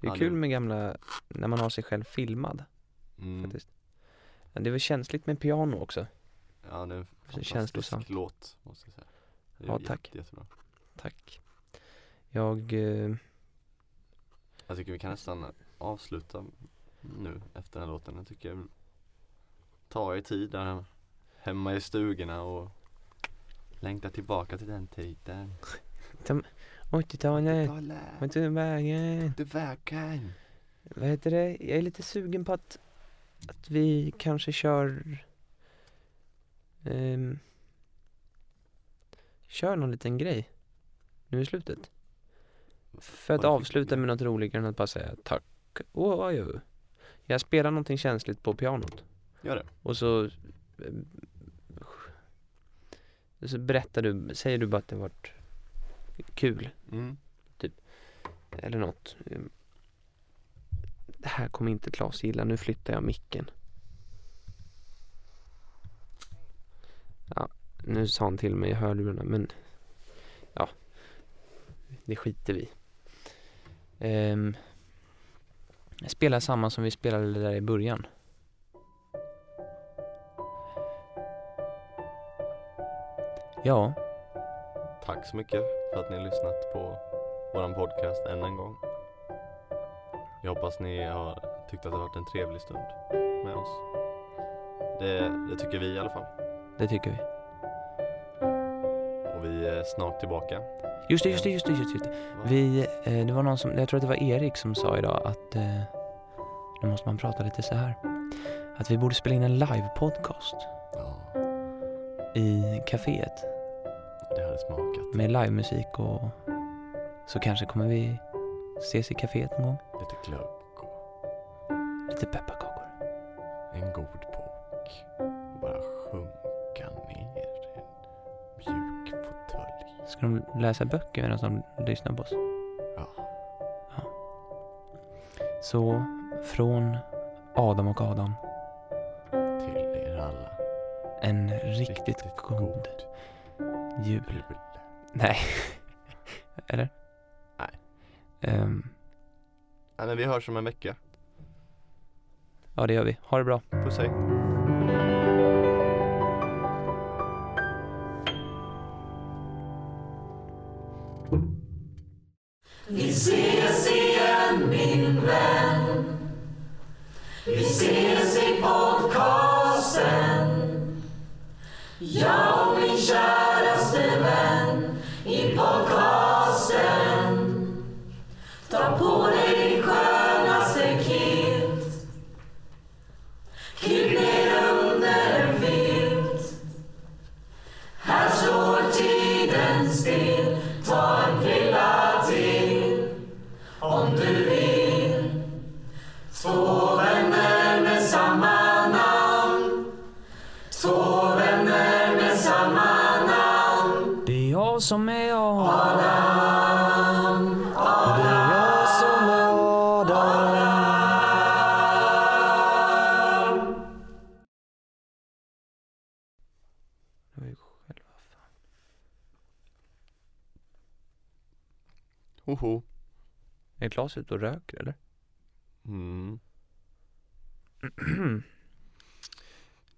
Speaker 1: Det är
Speaker 2: Ja, det-
Speaker 1: kul med gamla, när man har sig själv filmad
Speaker 2: Mm.
Speaker 1: faktiskt. Men det väl känsligt med piano också.
Speaker 2: Ja, det är en fantastisk låt måste jag säga. Det är
Speaker 1: Ja,
Speaker 2: jätte-
Speaker 1: tack.
Speaker 2: Jättebra.
Speaker 1: Tack. Jag, eh,
Speaker 2: Jag tycker vi kan nästan avsluta nu efter den här låten. Jag tycker ta er tid där hemma i stugorna och längta tillbaka till den tiden. [laughs]
Speaker 1: 80-talet,
Speaker 2: Tala,
Speaker 1: vart tog vägen?
Speaker 2: du vägen.
Speaker 1: Vad heter det? Jag är lite sugen på att, att vi kanske kör ehm, Kör någon liten grej nu i slutet. För att avsluta med något roligare än att bara säga tack och adjö. Jag spelar någonting känsligt på pianot
Speaker 2: Gör det.
Speaker 1: och så ehm, så berättar du, säger du bara att det varit kul
Speaker 2: Mm.
Speaker 1: eller något. Det här kommer inte Klas gilla, nu flyttar jag micken. Ja, nu sa han till mig i hörlurarna men ja, det skiter vi Jag spelar samma som vi spelade där i början. Ja,
Speaker 2: Tack så mycket för att ni har lyssnat på våran podcast än en gång. Jag hoppas ni har tyckt att det har varit en trevlig stund med oss. Det, det tycker vi i alla fall.
Speaker 1: det tycker vi.
Speaker 2: Vi är snart tillbaka.
Speaker 1: Just det, just det, just det, just det. Vi, eh, det var någon som, jag tror att det var Erik som sa idag att eh, nu måste man prata lite så här. Att vi borde spela in en live-podcast
Speaker 2: Ja,
Speaker 1: i kaféet
Speaker 2: det hade smakat.
Speaker 1: med livemusik och så kanske kommer vi ses i kaféet någon gång.
Speaker 2: Lite glögg och
Speaker 1: Lite pepparkakor.
Speaker 2: en god
Speaker 1: Ska de läsa böcker medan de lyssnar på oss?
Speaker 2: Ja.
Speaker 1: Så från Adam och Adam,
Speaker 2: Till er alla.
Speaker 1: en riktigt, god jul.
Speaker 2: jul.
Speaker 1: Nej. [laughs] Eller?
Speaker 2: Nej.
Speaker 1: Ehm,
Speaker 2: Nej men vi hörs om en vecka.
Speaker 1: ja, det gör vi. Ha det bra.
Speaker 2: Puss hej.
Speaker 5: Jag
Speaker 1: Klas ute och röker eller?
Speaker 2: Mm.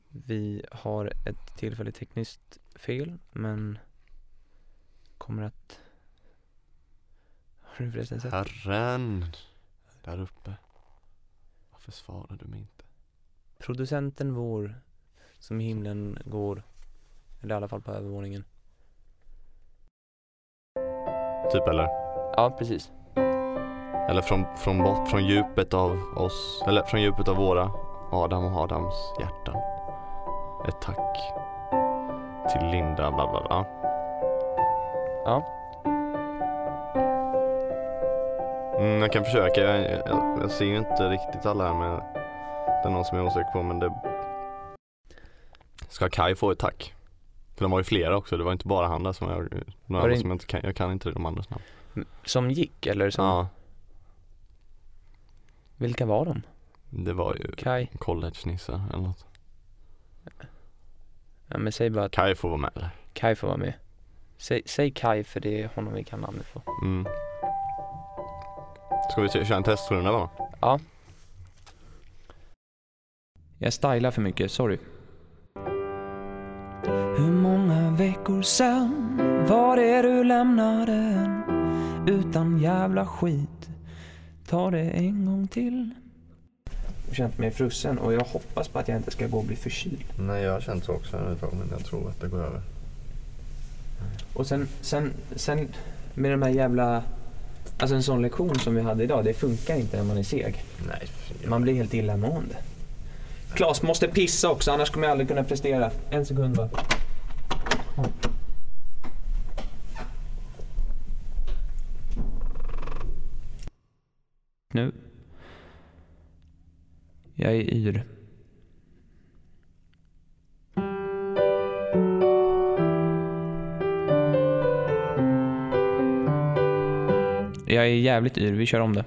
Speaker 1: Vi har ett tillfälligt tekniskt fel men kommer att Har du förresten sett?
Speaker 2: Herren. Där uppe. Varför svarar du mig inte?
Speaker 1: Producenten vår som i himlen går eller i alla fall på övervåningen.
Speaker 2: Typ eller?
Speaker 1: Ja precis.
Speaker 2: Eller från, från från djupet av oss, eller från djupet av våra Adam och Adams hjärtan. Ett tack till Linda bla bla bla.
Speaker 1: Ja.
Speaker 2: Mm, jag kan försöka, jag, jag, jag ser ju inte riktigt alla här men det är någon som jag är osäker på men det Ska Kai få ett tack? För de var ju flera också, det var inte bara han där som jag, några
Speaker 1: Var
Speaker 2: andra som jag inte kan, jag kan inte de andras namn.
Speaker 1: Som gick eller som,
Speaker 2: Ja,
Speaker 1: vilka var de?
Speaker 2: det var ju
Speaker 1: Kai?
Speaker 2: college-nissar eller något.
Speaker 1: Ja men säg bara att
Speaker 2: Kai får vara med eller?
Speaker 1: Kai får vara med. Säg, säg Kai för det är honom vi kan namnet på.
Speaker 2: Mm. Ska vi köra en testrunda då?
Speaker 1: Ja.
Speaker 4: Jag stylar för mycket, sorry. Hur många veckor sen var det du lämnade en utan jävla skit? Ta det en gång till. Jag har känt mig frusen och jag hoppas på att jag inte ska gå och bli förkyld.
Speaker 2: Nej jag har känt så också ett tag men jag tror att det går över.
Speaker 4: Och sen, sen, sen med de här jävla... Alltså en sån lektion som vi hade idag, det funkar inte när man är seg.
Speaker 2: Nej.
Speaker 4: Man blir helt illamående. Klas måste pissa också, annars kommer jag aldrig kunna prestera. En sekund bara. Nu. Jag är yr. Jag är jävligt yr, vi kör om det.